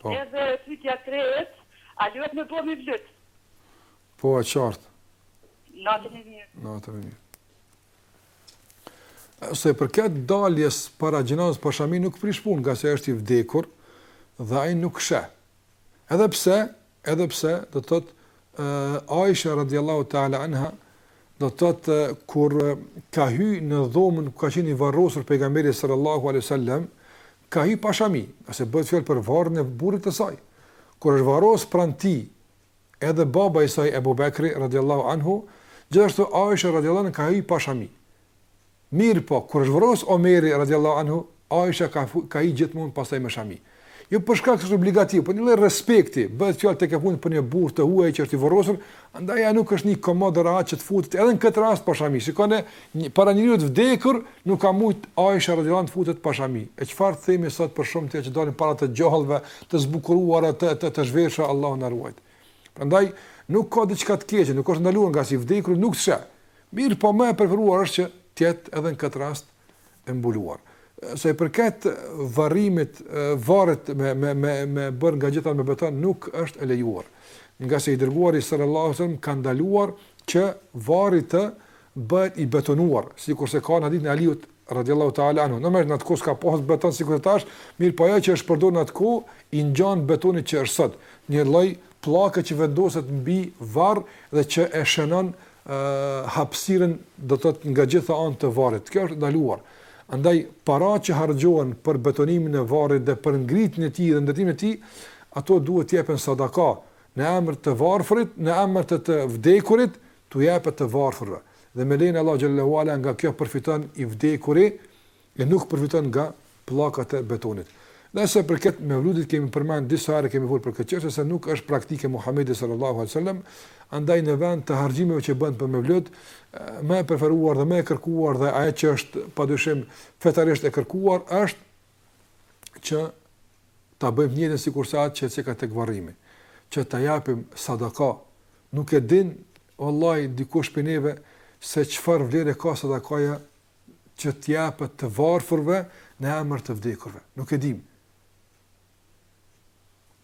Speaker 1: Po.
Speaker 2: Edhe pytja e tretë, a lejohet me bo me vlyt?
Speaker 1: Po e qartë.
Speaker 2: Natën e mirë.
Speaker 1: Natën e mirë. Sa i përket daljes para xhenazes pa shami nuk prish punë, ngase është i vdekur dhe ai nuk sheh. Edhe pse Edhe pse do të thotë Aisha radiallahu ta'ala anha, do të thotë kur ka hy në dhomën ku ka qenë i varrosur pejgamberi sallallahu alaihi wasallam, ka hy pa shami, se bëhet fjalë për varrin e burrit të saj. Kur është varros pranë tij edhe baba i saj Abu Bekri radiallahu anhu, gjithashtu Aisha radiallahu anha ka hy pa shami. Mirëpo, kur është varros Omeri radhiyallahu anhu, Aisha ka ka hy gjithmonë pas asaj me shami. Jo për shkak se është obligative, por një lloj respekti, bëhet fjalë tek e fundit për një burrë të huaj që është i varrosur, andaj ajo nuk është ndi komod rehat që të futet edhe në këtë rast pa shami. Shikoni, para një njeriu të vdekur nuk ka mujt Aisha radhiyallahu anha të futet pa shami. E çfarë të themi sot për shumë gra që dalin para të gjallëve, të zbukuruara të të të zhveshura Allahu na ruajt. Prandaj nuk ka diçka të keqe, nuk është ndaluar ngase i vdekuri nuk sheh. Mirëpo më e preferuar është që të jetë edhe në këtë rast e mbuluar. Sa i përket varrimit, varrit me me me me bërë nga gjitha me beton nuk është e lejuar. Ngase i dërguari sallallahu alaihi wasallam ka ndaluar që varri të bëhet i betonuar, sikurse kemi në hadithin e Aliut radhiyallahu ta'ala anhu. Normal n'at kohë s'ka pas beton sikur tash, mirëpo ajo që është përdorur në atë kohë i ngjan betonit që është sot, një lloj pllake që vendoset mbi varr dhe që e shënon hapësirën do të thotë nga gjitha anët e varrit. Kjo është ndaluar. Andaj paratë që harxhohen për betonimin e varrit dhe për ngritjen e tij dhe ndërtimin e tij, ato duhet të jepen sadaka në emër të varfrit, në emër të të vdekurit, t'u jepet të varfërve. Dhe me lejen e Allahut xhel-le ue ala nga kjo përfiton i vdekuri e nuk përfiton nga pllakat e betonit. Ndërsa i përket Mevludit kemi përmend disa herë kemi folur për këtë çështje se nuk është praktikë e Muhamedit sallallahu alaihi wasallam, andaj në vend të harxhimeve që bëhen për Mevlud, më e preferuar dhe më e kërkuar dhe ajo që është padyshim fetarisht e kërkuar është që ta bëjmë njëjtën sikur sa atë që cekëm tek varrimi, që ta japim sadaka. Nuk e din vallahi dikush prej neve se çfarë vlere ka sadakaja që t'u jepet të varfërve në emër të vdekurve. Nuk e dimë.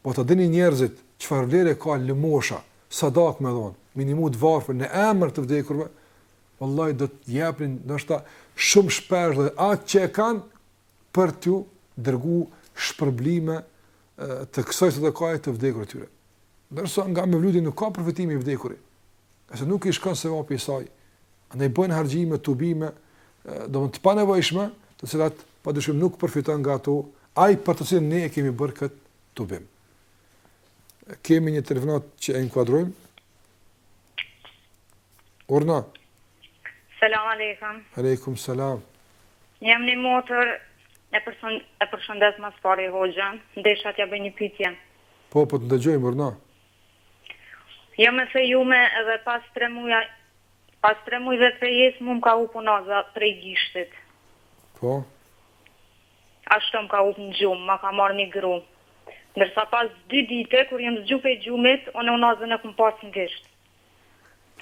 Speaker 1: Po ta dinin njerëzit çfarë vlere ka lëmosha, sadaka me dhonë, me ndihmu të varfër në emër të vdekurve, vallahi do të jepnin ashtu shumë shpesh dhe atë që e kanë për t'ju dërgu shpërblime të kësisojta te të vdekurit e tyre. Ndërsa nga mevludi nuk ka përfitim i vdekuri. ngase nuk i shkon sevapi i saj, andaj bëhen harxhime, tubime, domthonë të panevojshme, të cilat padyshim nuk përfiton nga ato, ai për të cilin ne e kemi bërë kët tubim. Kemi një telefonatë që e inkuadrojmë. Urdhno.
Speaker 2: Selam aleikum.
Speaker 1: Aleikum selam.
Speaker 2: Jam një motër e përshën e përshëndes më së pari hoxhën, desha t'ia bëj një pyetje.
Speaker 1: Po, po të ndëgjojmë, urdhno.
Speaker 2: Jam e fejume edhe pas tre muja pas tre mujve fejesë mu më ka hup unaza prej gishtit.
Speaker 1: Po.
Speaker 2: Ashtu më ka hup në gjumë, ma ka marrë një grue. Ndërsa pas dy dite kur jam zgju prej gjumit, unë unazën e kom pas në gisht.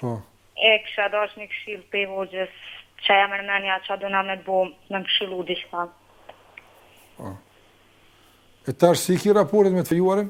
Speaker 1: Po.
Speaker 2: E kisha dasht një këshillë prej hoxhës, ça ja merr menja, ça don me bo, me më këshillu diçka.
Speaker 1: Po. E tash si i ki raportet me të fejuarin?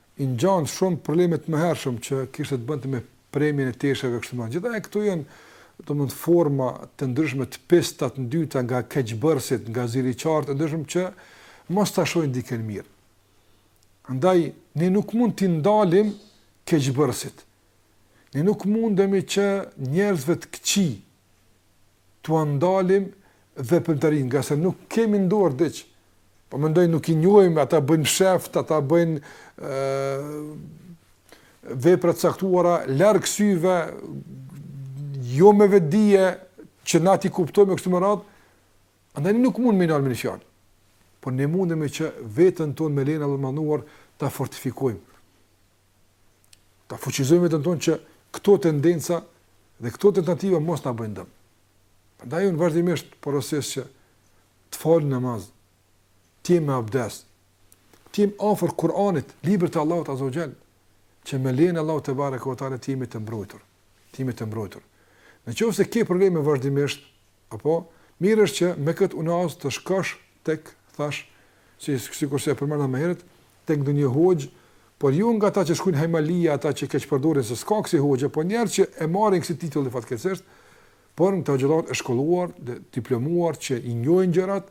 Speaker 1: I ngjan shumë problemit të mëhershëm që kishte të bënte me premjen e tesheve kështu më radh. Gjitha këto janë domethënë forma të ndryshme të pista të ndyta nga keqbërësit, nga ziliqarët e ndryshëm që mos ta shohin dikënd mirë. Andaj ne nuk mund t'i ndalim keqbërësit. Ne nuk mundemi që njerëzve të këqij t'ua ndalim veprimtarinë, ngase nuk kemi në dorë diç. Po mendoj nuk i njohim, ata bëjnë fsheft, ata bëjnë vepra të caktuara larg syve, jo me vetëdije që na t'i kuptojmë e kështu më radh, andaj nuk mund me i nal me një fjalë. Por ne mundemi që veten tonë me lejen e Allahut të madhëruar ta fortifikojmë. Ta fuqizojmë veten tonë që këto tendenca dhe këto tentativa mos na bëjnë dëm. Prandaj unë vazhdimisht porosis që të fal namaz, të jem me abdes, të jem afër Kur'anit, librit të Allahut Azza wa Jall, që me lejen Allahut tebareke ve teala të jemi të mbrojtur, të jemi të mbrojtur. Në qoftë se ke probleme vazhdimisht, apo mirë është që me këtë unazë të shkosh tek thash si sikurse e përmenda më herët, tek ndonjë hoxhë por jo nga ata që shkruajnë hajmalie ata që keqpërdorin se s'ka kësi hoxhë po njerëz që e marrin kësi titulli fatkeqësisht por nga hoxhallarët e shkolluar dhe diplomuar që i njohin gjërat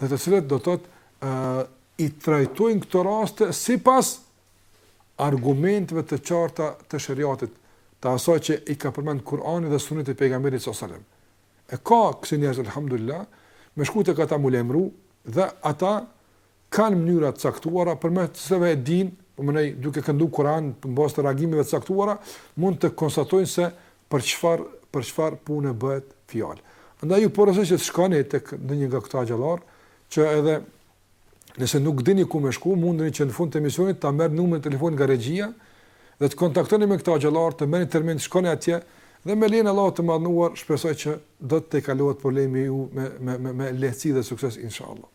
Speaker 1: dhe të cilët do të thotë ë i trajtojnë këto raste sipas argumentëve të qarta të shariatit të asaj që i ka përmend Kur'ani dhe Suneti i pejgamberit sallallahu alajhi wasallam e ka kësi njerëz alhamdulillah me shku tek ata m'u lajmëru dhe ata kanë mënyra të caktuara përmes të cilave e dinë, po mënoj duke këndu Kur'an në bazë të reagimeve të caktuara, mund të konstatojnë se për çfarë për çfarë pune bëhet fjalë. Andaj ju porosis që të shkoni tek ndonjë nga këta hoxhallarë që edhe nëse nuk dini ku me shku, mundeni që në fund të emisionit ta merrni numrin e telefonit nga regjia dhe të kontaktoni me këta hoxhallarë, të merrni termin, shkoni atje dhe me lejen e Allahut të madhëruar, shpresoj që do të tejkalohet problemi juaj me me me, me lehtësi dhe sukses inshallah.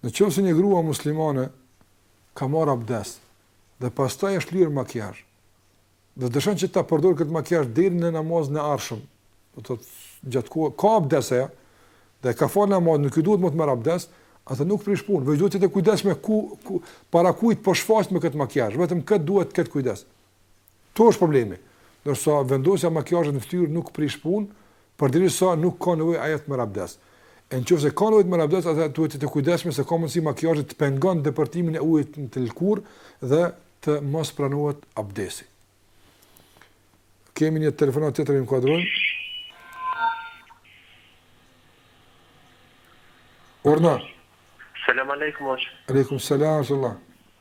Speaker 2: Në
Speaker 1: qoftë se një grua muslimane ka marrë abdes dhe pastaj është lyer makijazh dhe dëshiron që ta përdorë këtë makijazh deri në namazin e ardhshëm dhe të gjatë kohë, ka abdes ajo dhe ka falë namaz, nuk i duhet më të marrë abdes ajo nuk prish punë, veç duhet të jetë e kujdesshme ku, ku, para kujt po shfaqet me këtë makijazh vetëm këtë duhet të ketë kujdes Këtu është problemi. Ndërsa vendosja e makijazhit në fytyrë nuk prish punë, përderisa nuk ka nevojë ajo të merr abdes. E në qoftë se ka nevojë të merr abdes, atëherë duhet të jetë e kujdesshme se ka mundësi makijazhi të pengon depërtimin e ujit në lëkurë dhe të mos pranohet abdesi. Kemi një telefonat tjetër ta inkuadrojmë. Urdhëro.
Speaker 3: Selam aleikum.
Speaker 1: Aleikum selam ورحمة الله.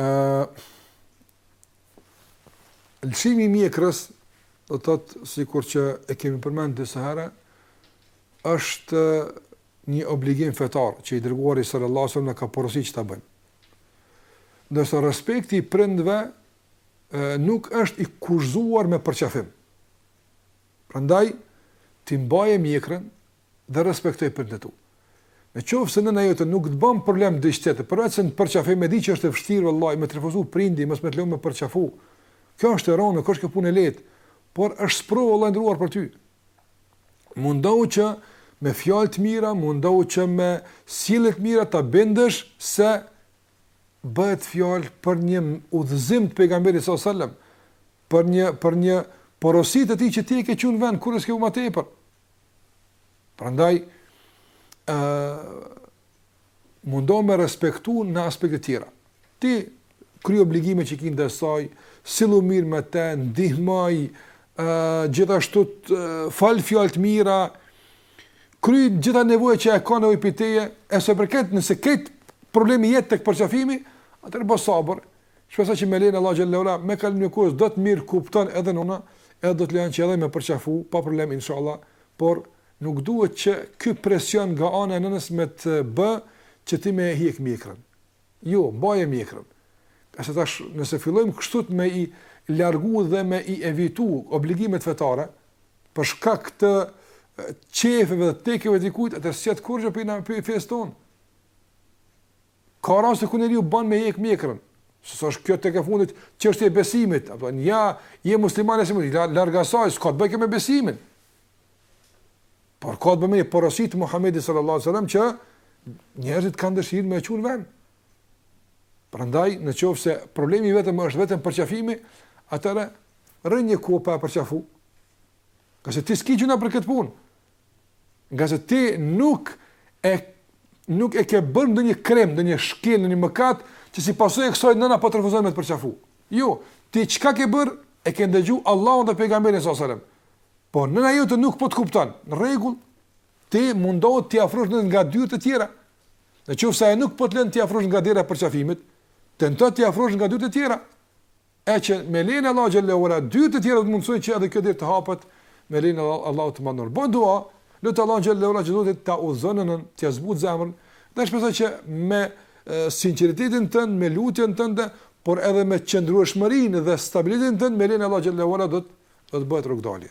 Speaker 1: Ëh Lëshimi i mjekrës, do të thotë sikur që e kemi përmend disa herë, është një obligim fetar që i dërguari sallallahu alajhi wasallam na ka porositur që ta bëjmë. Ndërsa respekti i prindve nuk është i kushtëzuar me përqafim. Prandaj ti mbaje mjekrën dhe respektoj prindët e tu. Në qoftë se nëna jote nuk të bën problem diç tjetër, përveç se të përqafu e di që është e vështirë vallahi me të refuzu prindi, mos me të leju me e përqafu. Kjo është e rëndë, nuk është kjo punë e lehtë, por është sprovë vëlla i nderuar për ty. Mundohu që me fjalë të mira, mundohu që me sjellje të mira ta bindësh se bëhet fjalë për një udhëzim të pejgamberit sallallahu alajhi wasallam, për një për një porosi të tij që ti e ke çu në vend kurrsesi më tepër. Prandaj ë mundohu me respektu në aspekte tjera. Ti kry obligime që i ki ndaj saj, sillu mirë me te, ndihmoj, ë gjithashtu fol fjalë të mira, kry gjitha nevojat që e ka nevojë prej teje, e sa i përket nëse krejt problemi jet tek përqafimi, atëherë bëj sabër, Shpresoj që me lejen e Allahut xhelle ve ala me kalimin e kohës do të mirëkupton edhe nëna, edhe do të lejon që edhe ajo me përqafu pa problem inshallah, por nuk duhet që ky presion nga ana e nënës me të bë që ti me e hjek mjekrën. Jo, mbaje mjekrën. Ngase tash nëse fillojmë kështu të me i largu dhe me i evitu obligimet fetare për shkak të qejfeve të tekeve të dikujt, atëherë s'jet kurrgjë për ne prej fesë tonë. Ka raste kur njeriu bën me hjek mjekrën, s'është kjo tek e fundit çështje e besimit, apo ja, je musliman asim, la, larg asaj, s'ka të bëjë me besimin. Por ka të bëjë me porositë e Muhamedit sallallahu alaihi wasallam që njerëzit kanë dëshirë me i çu në vend. Prandaj, në qoftë se problemi i vetëm është vetëm përqafimi, atëherë rri një kohë pa e përqafu. Ngase ti s'ki gjynah për këtë punë. Ngase ti nuk e nuk e ke bërë ndonjë krim, ndonjë shkelje, ndonjë mëkat që si pasojë e kësaj nëna po të refuzon me të përqafu. Jo, ti çka ke bërë? E ke ndëgju Allahun dhe pejgamberin sallallahu alajhi wasallam. Po nëna jote nuk po të kupton. Në rregull, ti mundohu t'i afrohesh nga dyert e tjera. Në qoftë se ajo nuk po të lën t'i afrohesh nga dera e përqafimit, tento t'i afrohesh nga dyert e tjera. E që me lejen e Allahut xhelle ve ala dyert e tjera do të mundësojnë që edhe kjo derë të hapet me lejen e Allahut të Madhëruar. Bëj dua, lut Allahun xhelle ve ala që Zoti ta udhëzon nënën, t'ia zbut zemrën. Dhe shpresoj që me sinqeritetin tënd, me lutjen tënde, por edhe me qëndrueshmërinë dhe stabilitetin tënd me lejen e Allahut xhelle ve ala do të do të bëhet rrugdalje.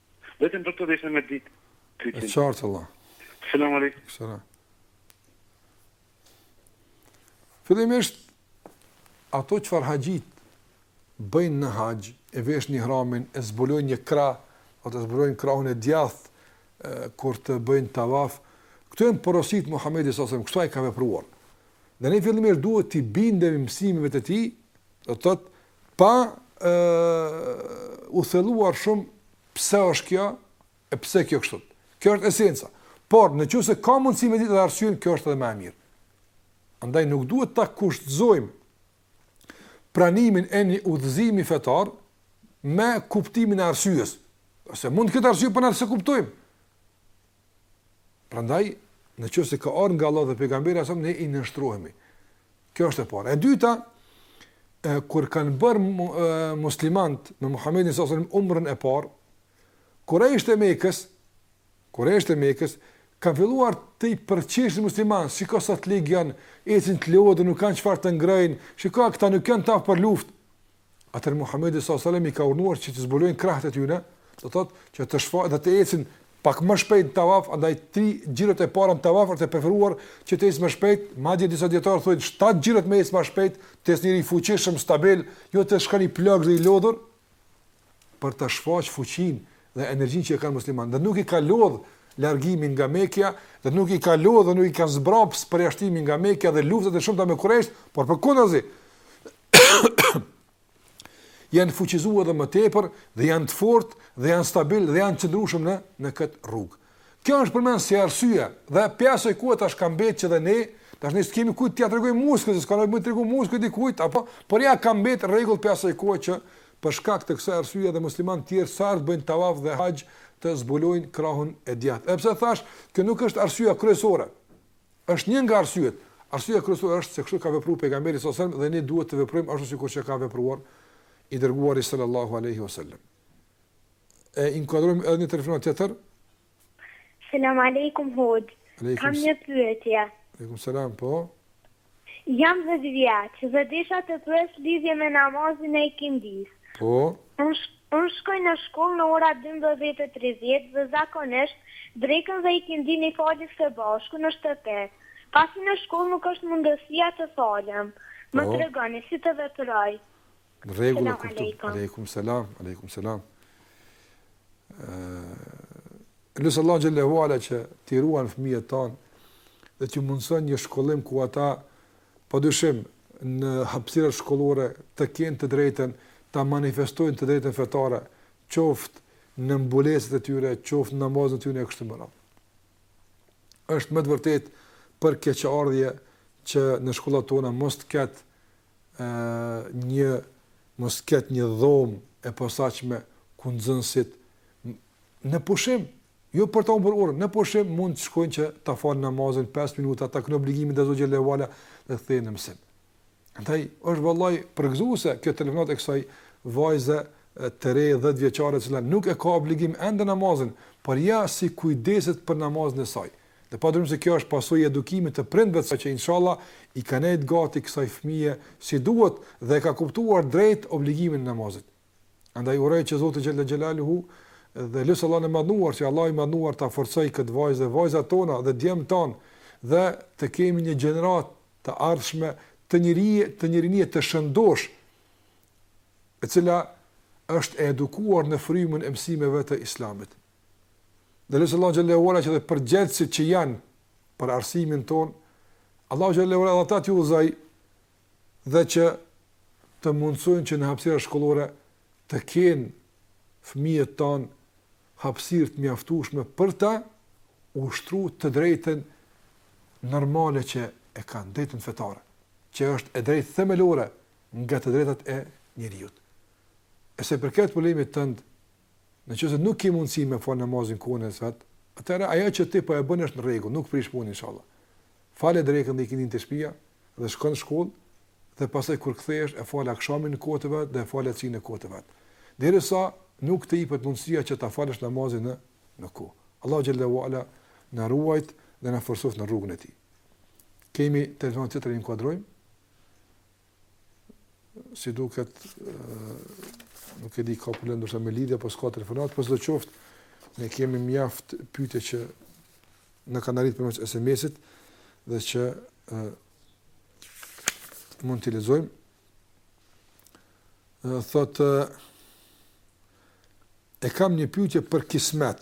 Speaker 4: Vetëm për këtë deshta me ditë.
Speaker 1: E qartë, Allah.
Speaker 4: Selam aleikum.
Speaker 1: Selam. Fillimisht, ato çfarë haxhitë bëjnë në haxh, e veshin ihramin, e zbulojnë një krah, apo e zbulojnë krahun e djathtë, kur të bëjnë tavaf, këto janë porositë e Muhammedit salsem, kështu ai ka vepruar. Dhe ne fillimisht duhet t'i bindemi mësimeve të tij, do të thotë, Pa u thelluar shumë pse është kjo e pse kjo kështu. Kjo është esenca. Por në qoftë se ka mundësi me ditë edhe arsyen, kjo është edhe më e mirë. Andaj nuk duhet ta kushtëzojmë pranimin e një udhëzimi fetar me kuptimin e arsyes. Se mund të ketë arsye por na s'e kuptojmë. Prandaj, në qoftë se ka ardh nga Allah dhe pejgamberi a.s., ne i nështrohemi. Kjo është e parë. E dyta, e, kur kanë bërë muslimant me Muhammedin s.a.s. umrën e parë, kurejshët e Mekës, kurejshët e Mekës, kanë filluar t'i përqeshin muslimanët, shiko sa të ligj janë, ecin të lodhur, nuk kanë çfarë të ngrejnë, shiko këta nuk janë të aftë për luftë, Atëherë Muhamedi sallallahu alajhi wasallam i ka urdhëruar që të zbulojnë krahët e tyre, do të thotë që të shfaqen dhe të ecin pak më shpejt në tavaf, andaj tri xhirot e para në tavaf është e preferuar që të ecet më shpejt, madje disa dijetarë thonë shtatë xhirot me ecë më shpejt, të ecë njeri fuqishëm stabil, jo të shkon i plogët dhe i lodhur për të shfaq fuqinë dhe energjinë që kanë muslimanët. Dhe nuk i ka lodh largimi nga Mekja dhe nuk i ka lodh dhe nuk i ka zbraps përjashtimi nga Mekja dhe luftat e shumta me Kurejshët, por përkundrazi janë fuqizuar edhe më tepër dhe janë të fortë dhe janë stabil dhe janë të qëndrueshëm në në këtë rrugë. Kjo është përmend si arsye dhe prej asaj kohe tash ka mbetë që dhe ne tash ne s'kemi kujt t'ia tregojmë muskujt, s'ka nevojë të tregojmë muskujt dikujt apo por ja ka mbetë rregull prej asaj kohe që për shkak të kësaj arsye dhe musliman të tjerë sa të bëjnë tavaf dhe haxh të zbulojnë krahun e djathtë. Edhe pse thashë, kjo nuk është arsyeja kryesore. Është një nga arsyet. Arsyeja kryesore është se kështu ka vepruar Pejgamberi sallallahu alejhi wasallam dhe ne duhet të veprojmë ashtu sikur që ka vepruar i dërguari sallallahu alejhi wasallam. E inkuadrojmë edhe një telefonat tjetër.
Speaker 5: Selam aleikum
Speaker 1: hoxhë.
Speaker 5: Kam një pyetje.
Speaker 1: Aleikum selam, po.
Speaker 5: Jam dhjetë vjeç, dhe desha të pyes në lidhje me namazin e ikindisë.
Speaker 1: Po.
Speaker 5: Është Unë shkoj në shkollë në ora dymbëdhjetë e tridhjetë dhe zakonisht drekën dhe ikindinë i fali së bashku në shtëpi. Pasi në shkollë nuk është mundësia të falem. Më
Speaker 1: Po.
Speaker 5: tregoni si të veproj.
Speaker 1: Në rregull
Speaker 5: Selam alejkum.
Speaker 1: Alejkum selam, alejkum selam. Ë Lus Allahun xhele ue ala që t'i ruan fëmijët tanë dhe t'ju mundësojë një shkollim ku ata padyshim në hapësirat shkollore të kenë të drejtën ta manifestojnë të drejtën fetare, qoftë në mbulesat e tyre, qoftë në namazin e tyre e kështu me radhë. Është me të vërtetë për keqardhje që në shkollat tona mos të ketë ë një mos të ketë një dhomë e posaçme ku nxënësit në pushim Jo për ta humbur orën, në pushim mund të shkojnë që ta falin namazin pesë minuta, ta kryejnë obligimin ndaj Zotit xhelle ve ala dhe të kthehen në mësim. Ndaj, është vallahi përgëzuese kjo telefonatë e kësaj vajze të re 10 vjeçare e cila nuk e ka obligim ende namazin, por ja si kujdeset për namazin e saj. Dhe pa dyshim se kjo është pasojë e edukimit të prindërve të saj që inshallah i ka nejtë gati kësaj fëmije si duhet dhe ka kuptuar drejt obligimin e namazit. Andaj uroj që Zoti xhalla xhelaluhu dhe e lus Allahun e madhëruar që Allahu i madhëruar ta forcojë këtë vajzë dhe vajzat tona dhe djemtë tanë dhe të kemi një gjeneratë të ardhshme të një rinie të një rinie të shëndoshë e cila është e edukuar në frymën e mësimeve të Islamit. Dhe e lus Allahun xhalla xhelaluhu që përgjegjësit që janë për arsimin tonë Allahu xhalla xhelaluhu ata t'i udhëzojë dhe që të mundësojnë që në hapësira shkollore të kenë fëmijët tanë hapësirë të mjaftueshme për ta ushtruar të drejtën normale që e kanë, të drejtën fetare, që është e drejtë themelore nga të drejtat e njeriut. E sa i përket problemit tënd, Në qoftë se nuk ke mundësi me fal namazin në kohën e saj, atëherë ajo që ti po e bën është në rregull, nuk prish punën inshallah. Fale drekën dhe ikindin te shtëpia dhe shko në shkollë dhe pastaj kur kthehesh e fal akshamin në kohë të vet dhe e fal jacinë në kohë të vet. Derisa nuk të jepet mundësia që ta falësh namazin në në kohë. Allahu xhalla uala na ruajtë dhe na forcoftë në rrugën e tij. Kemi telefon tjetër e inkuadrojmë. si duket nuk e di ka problem ndoshta me lidhje apo s'ka telefonata, po sidoqoftë ne kemi mjaft pyetje që na kanë arritur përmes SMS-it dhe që e, mund t'i lexojmë. Thotë e kam një pyetje për kismet.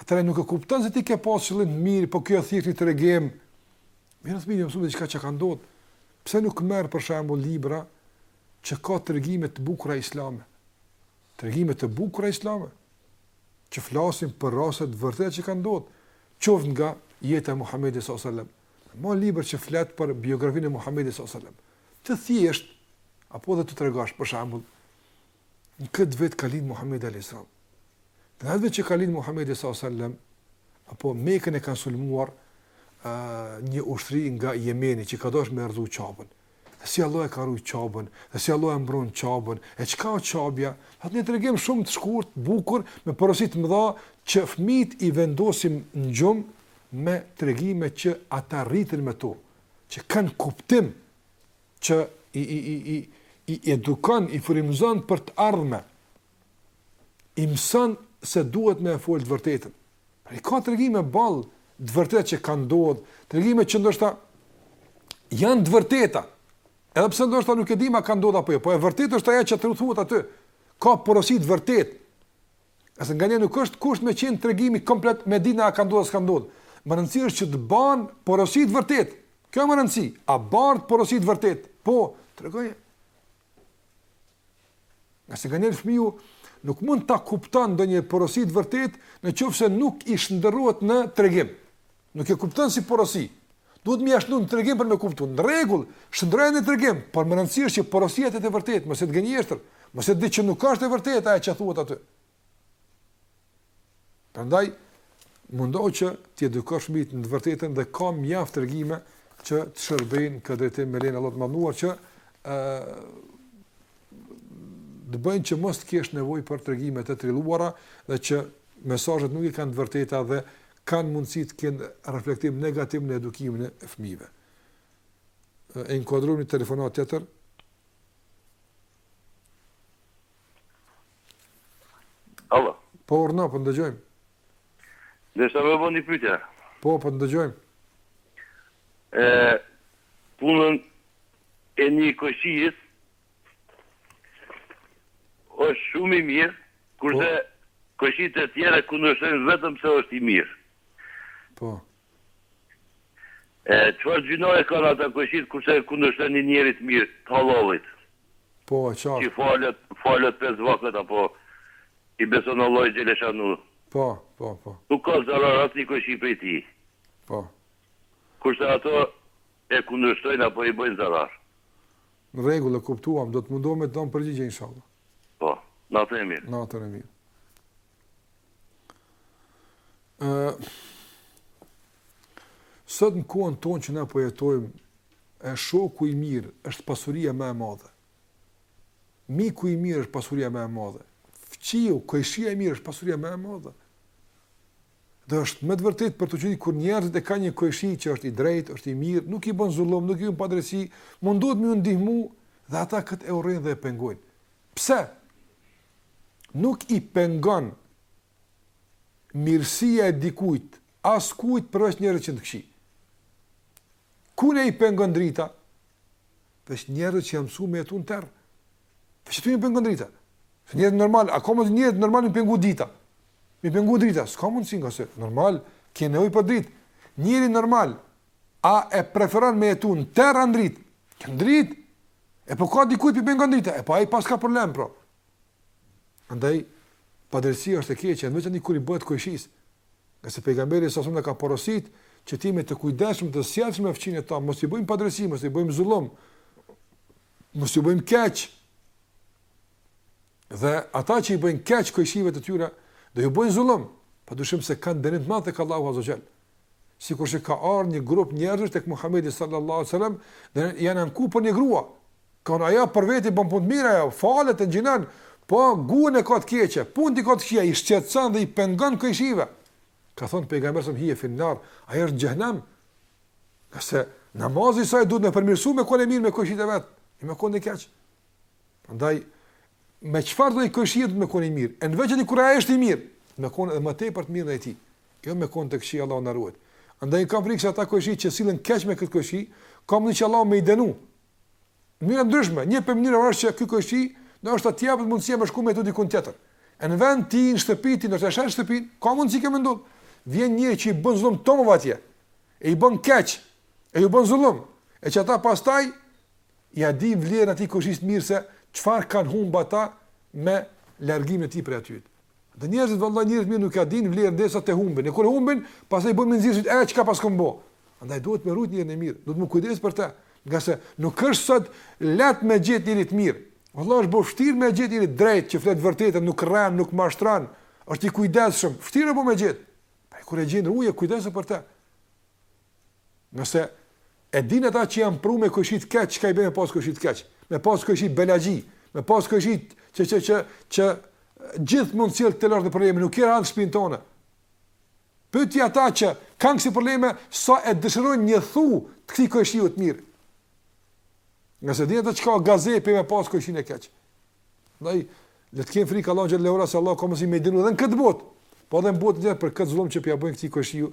Speaker 6: Atëherë nuk
Speaker 1: e kupton se ti ke pas qëllim të mirë, po kjo është thjesht një tregim. Mirë shumë mirë, mësuam diçka që ka ndodhur. Pse nuk merr për shembull libra që ka tregime të bukura islame? Tregime të bukura islame që flasin për raste të vërteta që kanë ndodhur, qoftë nga jeta e Muhamedit sallallahu alajhi wasallam. Merr libër që flet për biografinë e Muhamedit sallallahu alajhi wasallam. Të thjeshtë apo edhe të tregosh për shembull në këtë vit ka lind Muhamedi alayhis salam. Në atë vit që ka lind Muhamedi sallallahu alaihi wasallam, apo Mekën e kanë sulmuar uh, një ushtri nga Jemeni që ka dashur me e rrënu Qabën. E si Allah e ka rujt Qabën, e si Allah e mbron Qabën, e çka është Qabja? Atë një tregim shumë të shkurt, të bukur, me porosi të mëdha që fëmijët i vendosim në gjumë me tregime që ata rriten me to, që kanë kuptim që i i i i i edukon, i frymëzon për të ardhme. I mëson se duhet me e folë të vërtetën. Pra i ka tregime balë të vërtetë që kanë ndodhë, tregime që ndoshta janë të vërteta. Edhe pse ndoshta nuk e dimë a ka ndodhë apo jo, po e vërtetë është ajo që thuhet aty. Ka porosi të vërtetë. Ngase nganjëherë nuk është kusht me qenë tregimi komplet me ditë a ka ndodhë, s'ka ndodhë. Me rëndësi është që të ban porosi të vërtetë, Kjo me rëndësi, a bart porosi të vërtetë? Po, tregoje. Ngase nganjëherë fëmiju nuk mund ta kupton ndonjë porosi të vërtetë, në qoftë se nuk i shndërrohet në tregim. Nuk e kupton si porosi. Duhet me ia shti në tregim për me kuptu. Në rregull, shndërroje në tregim, por me rëndësi është që porosia të jetë e vërtetë, mos jetë gënjeshtër, mos jetë diç që nuk është e vërtetë, ajo që thuhet aty. Prandaj mundohu që t'i edukosh fëmijët në të vërtetën dhe ka mjaft tregime që të shërbejnë në këtë drejtim me lejen e Allahut të Madhëruar që ë të bëjnë që mos të kesh nevojë për tregime të trilluara dhe që mesazhet nuk i kanë të vërteta dhe kanë mundësi të kenë reflektim negativ në edukimin e fëmijëve. E inkuadrojmë një telefonatë tjetër.
Speaker 6: Alo.
Speaker 1: Po urdhno, po ndëgjojmë.
Speaker 6: Deshta me bë një pytje.
Speaker 1: Po, po ndëgjojmë.
Speaker 6: E, punën e një kojshit është shumë i mirë, kurse po. kojshitë e tjera kundërshtojnë vetëm se është i mirë.
Speaker 1: Po.
Speaker 6: E çfarë gjynahe kanë ata kojshitë kurse e kundërshtojnë një njeri të mirë, të hallallit.
Speaker 1: Po, e qartë.
Speaker 6: Që falet, falet pesë vakët apo i beson Allahut Xhelleshanuhu.
Speaker 1: Po, po, po.
Speaker 6: Nuk ka zarar asnjë kojshi prej tij.
Speaker 1: Po.
Speaker 6: Kurse ato e kundërshtojnë apo i bëjnë zarar.
Speaker 1: Në rregull, e kuptuam, do të mundohemi të dhamë përgjigje inshallah.
Speaker 6: Po, natën e mirë.
Speaker 1: Natën e mirë. Uh, sot në kohën tonë që ne po jetojmë, e shoku i mirë është pasuria më e madhe. Miku i mirë është pasuria më e madhe. Fqiu, kojshia i mirë është pasuria më e madhe. Dhe është me të vërtetë për t'u çudit kur njerëzit e kanë një kojshi që është i drejtë, është i mirë, nuk i bën zullum, nuk i bën padrejtësi, mundohet me ju ndihmu dhe ata këtë e urrejnë dhe e pengojnë. Pse? Nuk i pengon mirësia e dikujt askujt përveç njerëzit që janë të këqij. Kujna i pengon drita? Veç njerëzit që janë mësu me jetu në terr. Qysh që ty me t'pengu drita. Njeriut normal, a ka mundësi njeriut normal me i pengu drita. Me i pengu drita, s'ka mundësi, ngase normal, ke nevojë për dritë. Njeri normal, a e preferon me jetu në terr a në dritë. Në dritë, e po ka dikujt po i pengon drita, e po ai paska problem, pra. Andaj, padrejtësia është e keqe, në veçanti kur i bëhet kojshisë. Ngase pejgamberi alejhi selam na ka porosit, që t'jemi të kujdesshëm, të sjellshëm me fqinjët tanë, mos ju bëjmë padrejtësi, mos ju bëjmë zullum. mos ju bëjmë keq. Dhe ata që i bëjnë keq kojshive të tyre, dhe ju bëjnë zullum, pa dushim se kanë dënim të madh tek Allahu Azze ue Xhel. Sikur që ka ardhur një grup njerëzish tek Muhamedi sallallahu alaihi wasallam, dhe janë anku për një grua. Kanë thënë ajo për veti bën punë të mira, ajo falet agjëron, po gojën e ka të keqe, punët i ka të këqija, i shqetëson dhe i pengon kojshitë. Ka thënë pejgamberi alejhi selam hije fin-nar, ajo është xhehenem. Ngase namazi i saj duhet me e përmirësu me kone mirë me kojshit e vet, jo me kone keq. Andaj, me çfarëdo kojshie me kone mirë, e në veçanti kur ai është i mirë, me kone edhe më tepër të mirë ndaj tij, jo me kone të këqij Allah na ruajt. Andaj, kam frikë se ata kojshi që sillen keq me këtë kojshi, ka mundësi Allahu me i dënu, Në mënyra të ndryshme, një prej mënyrave është që ky kojshi, nëse i jepet mundësia me shku me jetu dikun tjetër. E në vend të tij në shtëpi të tij, nëse e shet shtëpinë, ka mundësi që me ndodh. Vjen një që i bën zullum tonëve atje, e i bën keq, e ju bën zullum, e që ata pastaj, ja dinë vlerën atij kojshisë mirë se çfarë kanë humb ata me largimin e tij prej atyt. Dhe njerëzit vallai njerit të mirë nuk ja dinë vlerën derisa ta humbin. E kur e humbin, pastaj bëjnë me mend xhirë, ej çka paskem bo. Andaj duhet me rujt njerin e mirë, duhet me u kujdes për të. Ngase nuk është sot lehtë me gjet njeri të mirë. Vallai është bërë vështirë me gjet njeri të drejtë që flet të vërtetën, nuk rren, nuk mashtron, është i kujdesshëm, vështirë u bo me gjet. E kur e gjen ruje kujdesu për të. Masë miri e dinë ata që janë sprovu me kojshi të keq, çka asht me pas kojshi të keq? Me pas kojshi belaxhi, me pas kojshi që që që që gjithmonë të sjell të lloj probleme, nuk je rahat n'shpinë tonde. Pyeti ata që kanë kësi probleme, sa e dëshirojnë një thua të këtij kojshiu të mirë. Ngase e dinë ata çka gazepi me pas kojshin e keq. Ndaj le të kenë frikë Allahun xhel-le ue ala se Allahu ka mundësi me i dënu edhe në këtë botë, po edhe në botën tjetër për këtë zullum që po
Speaker 5: ja bëjnë këtij kojshiu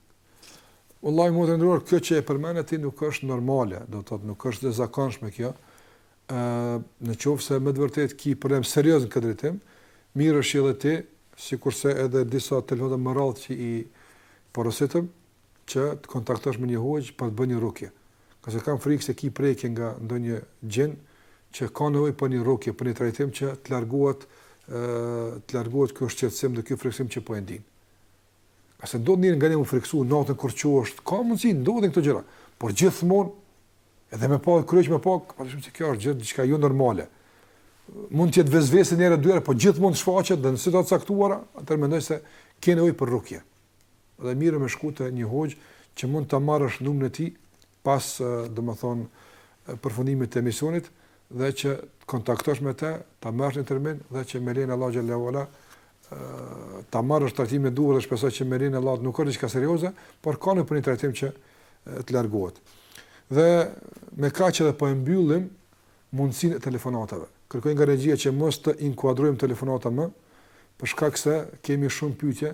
Speaker 5: Wallahi motër e
Speaker 1: nderuar kjo që e përmende ti nuk është normale, do të thotë nuk është e zakonshme kjo. ë në qoftë se me të vërtetë ki problem serioz në këtë drejtim, mirë është edhe ti, sikurse edhe disa telefonata më herët që i porositëm që të kontaktosh me një hoxhë për të bërë një rukje. Ngase kam frikë se ki prekje nga ndonjë xhin që ka nevojë për një rukje, për një trajtim që të largohet ë të largohet ky shqetësim dhe ky frikësim që po e ndin. Nëse do ndonjë nga ne u friksu natën kur u qoshe, ka mundsi t'ndodhin këto gjëra, por gjithmonë edhe me pa kryq me pa, po shumë se kjo është gjë diçka jo normale. Mund të jetë vezvese njëra dy herë, por gjithmonë shfaqet dhe në situata të caktuara, atë mendoj se ke nevojë për rukje. Dhe mirë me shku te një hoxhë që mund ta marrësh numrin e tij pas, domethënë, përfundimit të emisionit dhe që të kontaktosh me të, ta marrsh një termin dhe që me lejen e Allahut xhelle ue ala ta marrësh trajtimin e duhur dhe shpresoj që me lejen e Allahut nuk ka diçka serioze, por ka një trajtim që të largohet. Dhe me kaq edhe po e mbyllim mundësinë e telefonatave. Kërkoj nga regjia që mos të inkuadrojmë telefonata më, për shkak se kemi shumë pyetje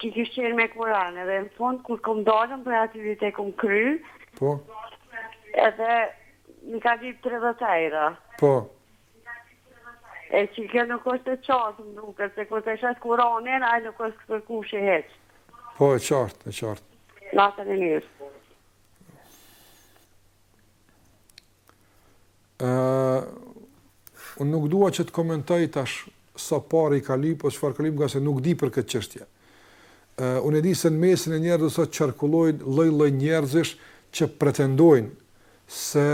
Speaker 7: Që kish qenë me Kur'an edhe në fund kur kom dal prej atyhit e kom kry.
Speaker 1: Po.
Speaker 7: Edhe më ka lyp 30 euro.
Speaker 1: Po.
Speaker 7: E që kjo nuk është e qartë më duket, se kur të shes kuranin, a nuk është për Kushe haq.
Speaker 1: Po, e qartë, e qartë.
Speaker 7: Natën e mirë.
Speaker 1: Ë unë nuk dua që të komentoj tash sa pare i ka lyp ose çfarë ka lyp, ngase nuk di për këtë çështje. Ë unë e di se në mesin e njerëzve sot qarkullojnë lloj-lloj njerëzish që pretendojnë se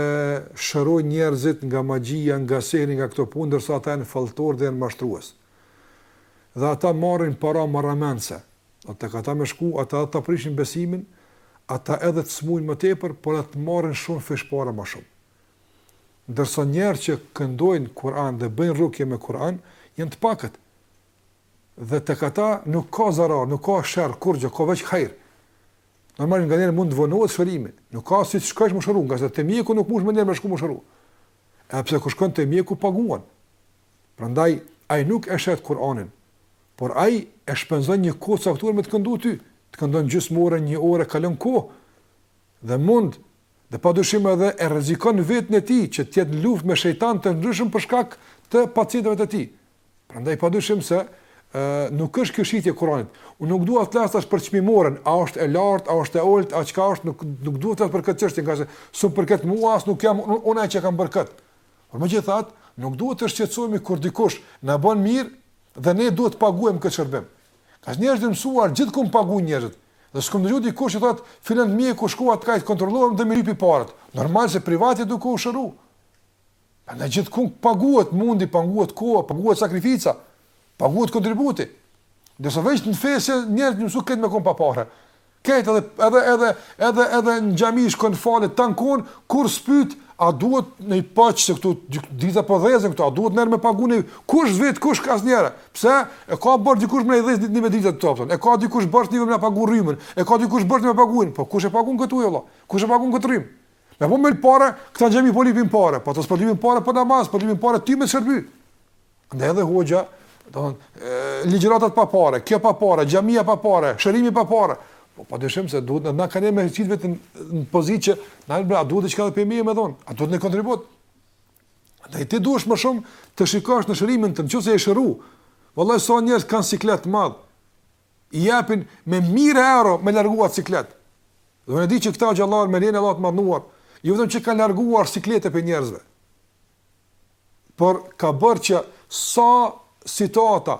Speaker 1: shërojnë njerëzit nga magjia, nga sehri, nga këto punë, ndërsa ata janë falltorë dhe janë mashtrues. Dhe ata marrin para marramendëse. Do te ata me shku, ata edhe ta prishin besimin, ata edhe të smujnë më tepër, por edhe të marrin shumëfish para më shumë. Ndërsa njerëz që këndojnë Kur'an dhe bëjnë rukje me Kur'an, janë të pakët. Dhe te këta nuk ka zarar, nuk ka sherr, kurgjë, ka veç hajr. Normal nganjëherë mund të vonohet shërimi, nuk ka si të shkojsh me u shëru, ngase te mjeku nuk mund menjëherë me shku me u shëru. Edhe pse kur shkon te mjeku paguan. Prandaj ai nuk e shet Kur'anin, por ai e shpenzon një kohë të caktuar me të kënduar ty, të këndon gjysmë ore, një orë kalon kohë dhe mund dhe padyshim edhe e rrezikon veten e tij që të jetë në luftë me shejtanë të ndryshëm për shkak të pacientëve të tij. Prandaj padyshim se nuk është kjo shitje e Kur'anit. Unë nuk dua të flas tash për çmimoren, a është e lartë, a është e ulët, a çka është, nuk nuk dua të flas për këtë çështje, ngase s'u përket mua, as nuk jam unë ai që kam bërë kët. Por megjithatë, nuk duhet të shqetësohemi kur dikush na bën mirë dhe ne duhet të paguajmë këtë shërbim. Ka njerëz të mësuar gjithkund paguajnë njerëzit. Dhe s'kam dëgjuar dikush që thotë, filan mjeku shkova tek ai t'kontrollohem dhe më lypi parat. Normal se privat je duke u shëruar. Prandaj gjithkund paguhet mundi, paguhet koha, paguhet sakrifica. Paguhet kontributi. Dhe sa veç në fe s'njerëz mësu krejt me kon pa pare. Këtë edhe edhe edhe edhe edhe në xhami shkon falet askon kurr s'pyt a duhet në paç se këto drita po dhezen këtu a duhet njëri me pagu kush vet kush ka asnjëra. Pse? E ka bërë dikush me dhez drita me drita të topta. E ka dikush bërë ti me pagu rrymën. E ka dikush bërë me pagu ujin. Po kush e pagun këtu jo valla? Kush e pagun këtë rrymë? Me po me pare, këta xhami po lypin pare, po të s'po lypin pare për namaz, po lypin pare ty me shërby. Dhe edhe hoxha, do të thonë, ligjëratat pa pare, kjo pa pare, xhamia pa pare, shërimi pa pare. Po pa dyshim se duhet na na kanë me qit vetë në pozitë që na bra duhet diçka për me dhon. A duhet një kontribut? Dhe ti duhesh më shumë të shikosh në shërimin tënd, nëse je shëru. Vallai sa njerëz kanë siklet të madh. I japin me mijëra euro me larguar siklet. Zoti e di që këta hoxhallarë me lejen e Allahut të madhëruar, jo vetëm që kanë larguar sikletë prej njerëzve. por ka bërë që sa situata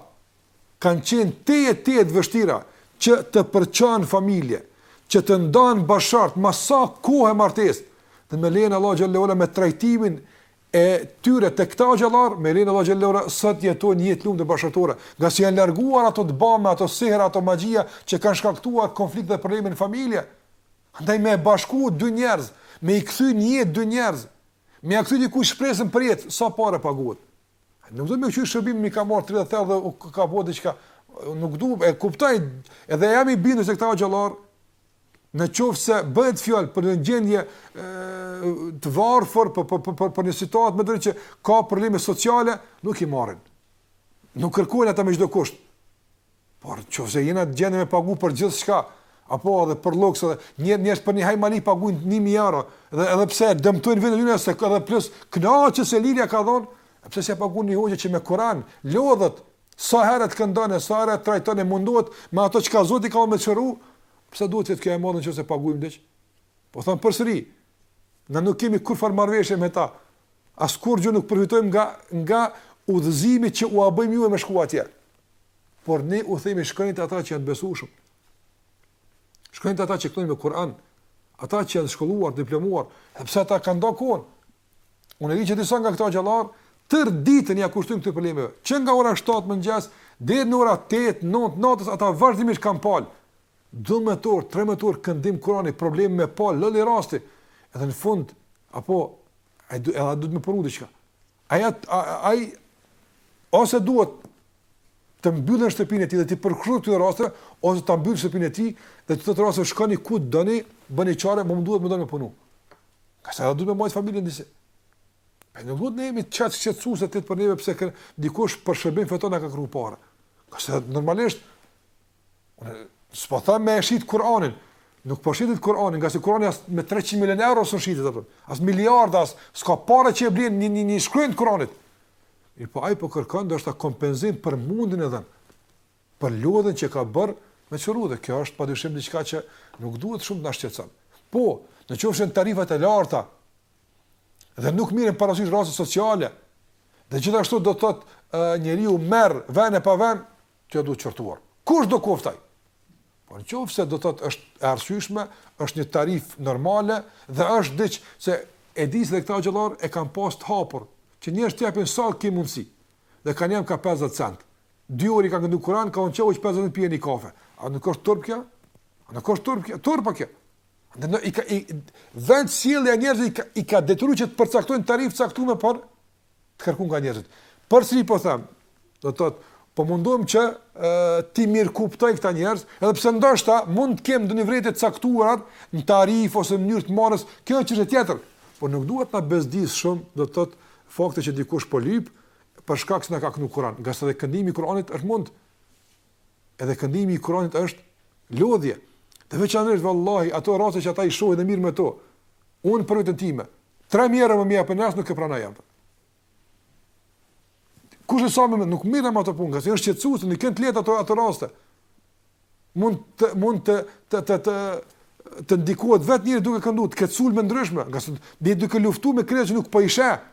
Speaker 1: kanë qenë tejet e tejet vështira që të përçanë familje, që të ndanë bashkëshortë, mas sa kohe martesë, dhe me lejen e Allahut xhele ve ala me trajtimin e tyre te këta hoxhallarë, me lejen e Allahut xhele ve ala sot jetojnë jetë të lumtë bashkëshortore, ngase i janë larguar ato të bame, ato sehra, ato magjia, që kanë shkaktuar konflikt dhe problem në familje, ndaj me bashku dy njerëz, me i kthy në jetë dy njerëz, Me ja kthy dikujt shpresën për jetë, sa pare paguhet? Nuk du me kqyr shërbim mi ka marr 30 euro dhe u ka bë dikah. Nuk du, e kuptoj edhe jam i bindur se këta hoxhallarë në qoftë se bëhet fjalë për një gjendje të varfër për për për për një situatë me dert që ka probleme sociale, nuk i marrin. Nuk kërkojnë ata me çdo kusht. Por qoftë se jena në gjendje me pagu për gjithçka, apo edhe për luks edhe një njerëz për një hajmali paguajnë 1000 euro dhe edhe pse e dëmtojnë vetën e tyre se edhe plus kënaqë se lirë ia ka dhënë, pse s'ia paguan një hoxhë që me Kur'an lodhët sa herë të këndon e sa herë trajton e mundohet me ato çka Zoti ka me shëru, pse duhet të kemi marre nëse paguajmë diç? Po thom përsëri, na nuk kemi kurrfarë marrëveshje me ta. Askurrgjë nuk përfitojmë nga nga udhëzimi që ua bëjmë juve me shku atje. Por ne u themi shkoni te ata që janë të besueshëm. Shkoni te ata që këndojnë me Kur'an, ata që janë shkolluar, diplomuar, sepse ata kanë nda kohën. Unë e di që disa nga këta hoxhallarë tërë ditën ja kushtojnë këtyre problemeve. Që nga ora 7 mëngjes deri në ora 8, 9 natës ata vazhdimisht kanë palë. 12 orë, 13 orë këndim Kur'ani, probleme me palë, lloj-lloj rasti. Edhe në fund apo ai do të me punu diçka. Ai ai ose duhet të mbyll shtëpinë e tij dhe t'i përkushtohet këtyre rasteve ose ta mbyll shtëpinë e tij dhe të thotë rasteve shkoni ku doni, bëni çare, mu m'duhet me dal me punu. Ngase du me mbajt familjen disi. E nuk duhet ne të jemi kaq të shqetësuar për vetë për neve pse dikush për shërbim fetar na ka kërku para. Ngase normalisht Unë s'po them me e shit Kur'anin, nuk po shitet Kur'ani, ngase Kur'ani as me 300 milionë euro s'un shitet ai. As miliarda, as s'ka para që e blen një një një shkronjë të Kur'anit. Mirëpo ai po kërkon do të thotë kompenzim për mundin e dhën. Për lodhjen që ka bërë me atë njeri dhe kjo është padyshim diçka që nuk duhet shumë të na shqetësojë. Po, në qoftë se janë tarifat e larta dhe nuk mirren parasysh rastet sociale, dhe gjithashtu do të thotë njeriu merr ven e pa ven, kjo duhet qortuar. Kush do qoftë ai? Po në qoftë se do të thotë është e arsyshme, është një tarifë normale dhe është diçka që e di dhe këta vëllezër e kanë pas të hapur, që njerëzit të japin sa kanë mundësi dhe kanë dhanë ka 50 cent. Dy orë i kanë këndu kuran, ka unë që uqë 50 cent pje një kafe. A nuk është turp kjo? A nuk është turp kjo? Turp a kjo. Dhe në, i ka, i, vetë sjellja e njerëzve i ka, i ka detyru që të përcaktojnë tarifë të caktume, por të kërku nga njerëzit. Përsëri po them, do të thotë, po mundohem që t'i mirëkuptoj këta njerëz, edhe pse ndoshta mund të kem ndonjë vërejtje të caktuar në tarifë ose në mënyrë të marrjes, kjo është çështje tjetër, por nuk duhet të na bezdisë shumë, do të thotë, fakti që dikush po lyp për shkak se na ka kënu Kur'an, ngase edhe këndimi i Kur'anit është mund Edhe këndimi i Kuranit është lodhje. Dhe veçanërisht vallahi ato raste që ata i shohin dhe mirren me to. Unë për vetën time, tre mijë euro me m'i dhanë për një seancë nuk e pranoj. Kushe sa me me, nuk mirrem me atë punë, ngase janë shqetësuese, nuk janë të lehta ato, ato raste. Mund të, mund të, të, të, të, të ndikohet vetë njeriu duke këndu, të ketë sulme të ndryshme, ngase je duke luftu me krijesa që nuk po i sheh.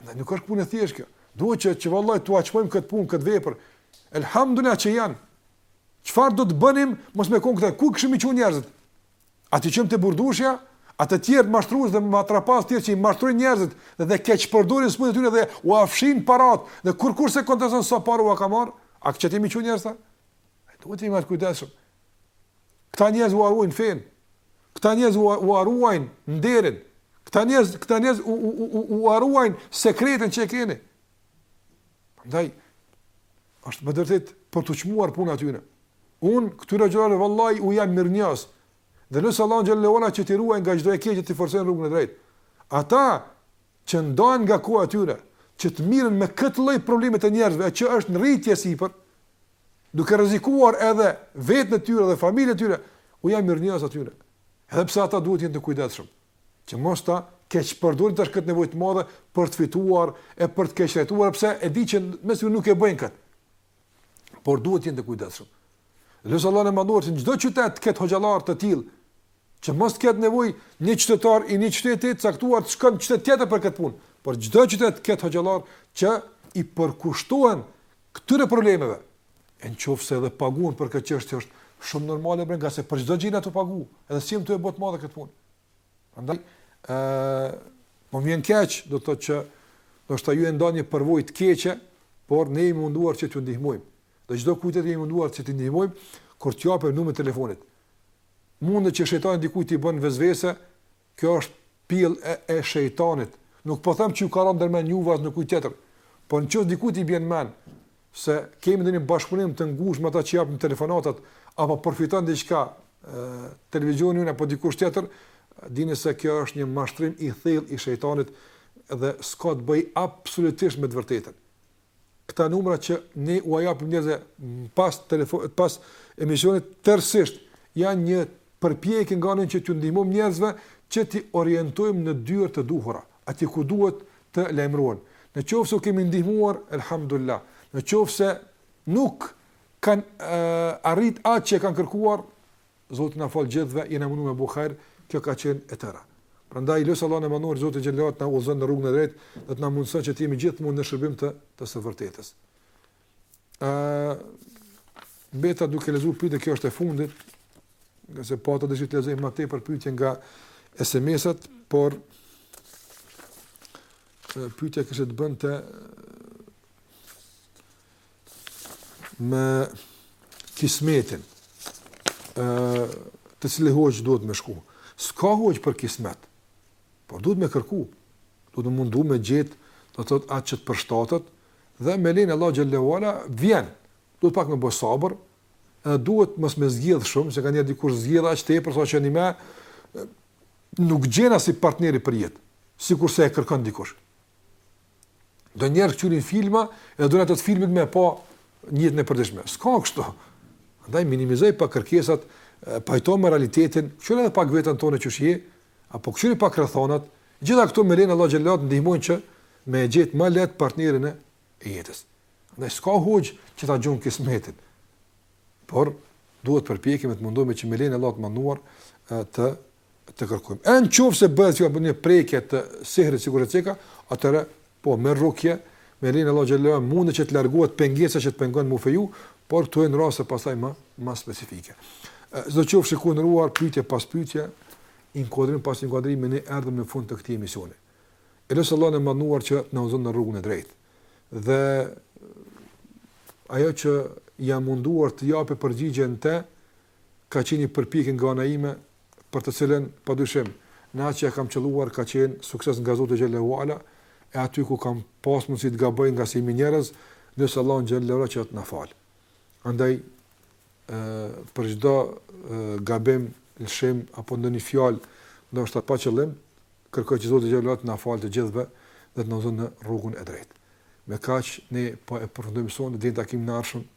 Speaker 1: Andaj nuk është punë e thjeshtë kjo. Duhet që që vallai t'ua çmojmë kët punë, kët vepër. Elhamdulilah që janë. Çfarë do të bënim mos me kon këta? Ku kishim me i çu njerëzit? A t'i çojmë te Burdushi, a te tjerë mashtrues dhe matrapazë tjerë që i mashtrujnë njerëzit dhe dhe keqpërdorin sëmundjet e tyre dhe ua fshijnë parat dhe kurrë kurrë s'e konteston sa pare ua ka marrë, a te këta t'i çojmë njerëzit? Duhet të jemi të kujdesshëm. Këta njerëz ua ruajnë fenë. Këta njerëz ua ua ruajnë nderin. Këta njerëz, këta njerëz u u u u ua ruajnë sekretin që e keni. Prandaj është me të vërtetë për t'u çmuar puna e tyne. Unë këtyre vëllezërve vallahi u jam mirënjohës. Dhe e lus Allahun xhele ue ala që t'i ruajë nga çdo e keqe që t'i forcojë në rrugën e drejtë. Ata që ndajnë nga koha e tyre, që të mirren me këtë lloj problemi të njerëzve, që është në rritje e sipër, duke rrezikuar edhe veten e tyre dhe familjen e tyre, u jam mirënjohës atyre. Edhe pse ata duhet të jenë të kujdesshëm, që mos ta keqpërdorin tash këtë nevojë të madhe për të fituar e për të keqtrajtuar, edhe pse e di që mes ju nuk e bëjnë këtë. Por duhet të jenë të kujdesshëm. Lus Allahun e madhëruar që në çdo qytet të ketë hoxhallarë të tillë, që mos të ketë nevojë një qytetar i një qyteti të caktuar të shkon në qytet tjetër për këtë punë, por çdo qytet të ketë hoxhallarë që i përkushtohen Këtyre problemeve, e në qoftë se edhe paguhen për këtë çështje është shumë normale, bre, ngase për çdo gjë ka të paguhet, edhe si më të e botë madhe këtë punë. Andaj, e, më vjen keq, do të që, ndoshta ju e ndatë një përvojë të keqë, por ne jemi munduar që të ndihmojmë. Dhe çdokujt jemi munduar që t'i ndihmojmë, kur të japim numrin e telefonit. Mundet që shejtani dikujt i bën vesvese, Kjo është pjellë e, e shejtanit. Nuk po them që ju ka rënë ndër mend juve as ndokujt tjetër. Por në qoftë se dikujt i bie ndër mend se kemi ndonjë bashkëpunim të ngushtë me ata që japim telefonatat apo përfiton diçka televizioni unë apo dikush tjetër, dini se kjo është një mashtrim i thellë i shejtanit dhe s'ka të bëjë absolutisht me të vërtetën. këta numra që ne ua japim njerëzve pas telefonit, pas emisionit tërësisht janë një përpjekje nga ana jonë që t'ju ndihmojmë njerëzve që t'i orientojmë në dyer të duhura, aty ku duhet të lajmërohen. Në qoftë se u kemi ndihmuar, elhamdulilah. Në qoftë se nuk kanë uh, arrit atë që kanë kërkuar, Zoti na fal gjithve, jena mundu me bo hajr, kjo ka qenë e tëra. Prandaj lus Allahun e Madhëruar Zoti xhelle të na udhëzon në rrugën e drejtë dhe të na mundëson që të jemi gjithmonë në shërbim të të së vërtetës. Ë Mbeta duke lexuar pyetjen kjo është e fundit, ngase pata dëshirë të lexoj më tepër pyetje nga SMS-at, por pyetja kishte të bënte me kismetin, e, te cili hoxhë duhet me shku. S'ka hoxhë për kismet, por duhet me kërku, duhet me mundu me gjet, do të thotë atë që të përshtatet, dhe me lejen e Allahut xhelle ve ala vjen, duhet pak me bo sabër, edhe duhet mos me zgjedh shumë, se ka njerëz dikush zgjedh aq tepër saqë njëmend, nuk gjen asi partneri për jetë, sikurse e kërkon dikush. Do njerëz këqyrin filma e donë atë të filmit me pa n'jetën e përditshme. S'ka kështu. Andaj minimizoji pak kërkesat, pajtohu me realitetin, këqyre edhe pak veten tënde qysh je, apo këqyri pak rrethanat, gjitha këto me lejen e Allahut xhelle të ndihmojnë që me e gjetë ma lehtë partnerin e jetës. Andaj s'ka hoxhë që ta gjen kismetin. Por, duhet përpiqemi të mundohme që me lejen e Allahut të madhëruar të të kërkojmë. E në qoftë se bëhet që ka për një prekje të sihrit sikur e ceka, atëherë, po, me rukje, me lejen e Allahut Xhelle, mundet që të largohet pengesa që të pengon m'u feju, por këto janë raste pastaj ma, ma specifike. Sidoqoftë shikues të nderuar, pytje pas pytje, inkuadrim pas inkuadrimi, ne erdhëm në fund të këtij emisioni. E lus Allahun e madhëruar që të na udhëzojë në rrugën e drejtë. Dhe ajo që jam munduar të jap përgjigje në te, ka qenë një përpjekje nga ana ime, për të cilën, pa dyshim, në atë që e kam qëlluar, ka qenë sukses nga Zoti Xhelle ue Ala, e aty ku kam pas mundësi të gaboj ngase jemi njerëz, lus Allahun Xhelle ue Ala që të na falë. Andaj, për çdo gabim, lëshim, apo ndonjë fjalë, ndoshta pa qëllim, kërkoj që Zoti Xhelle ue Ala të na falë të gjithëve dhe të na udhëzojë në rrugën e drejtë. Me kaq, ne po e përfundojmë emisionin dhe deri në takimin e ardhshëm,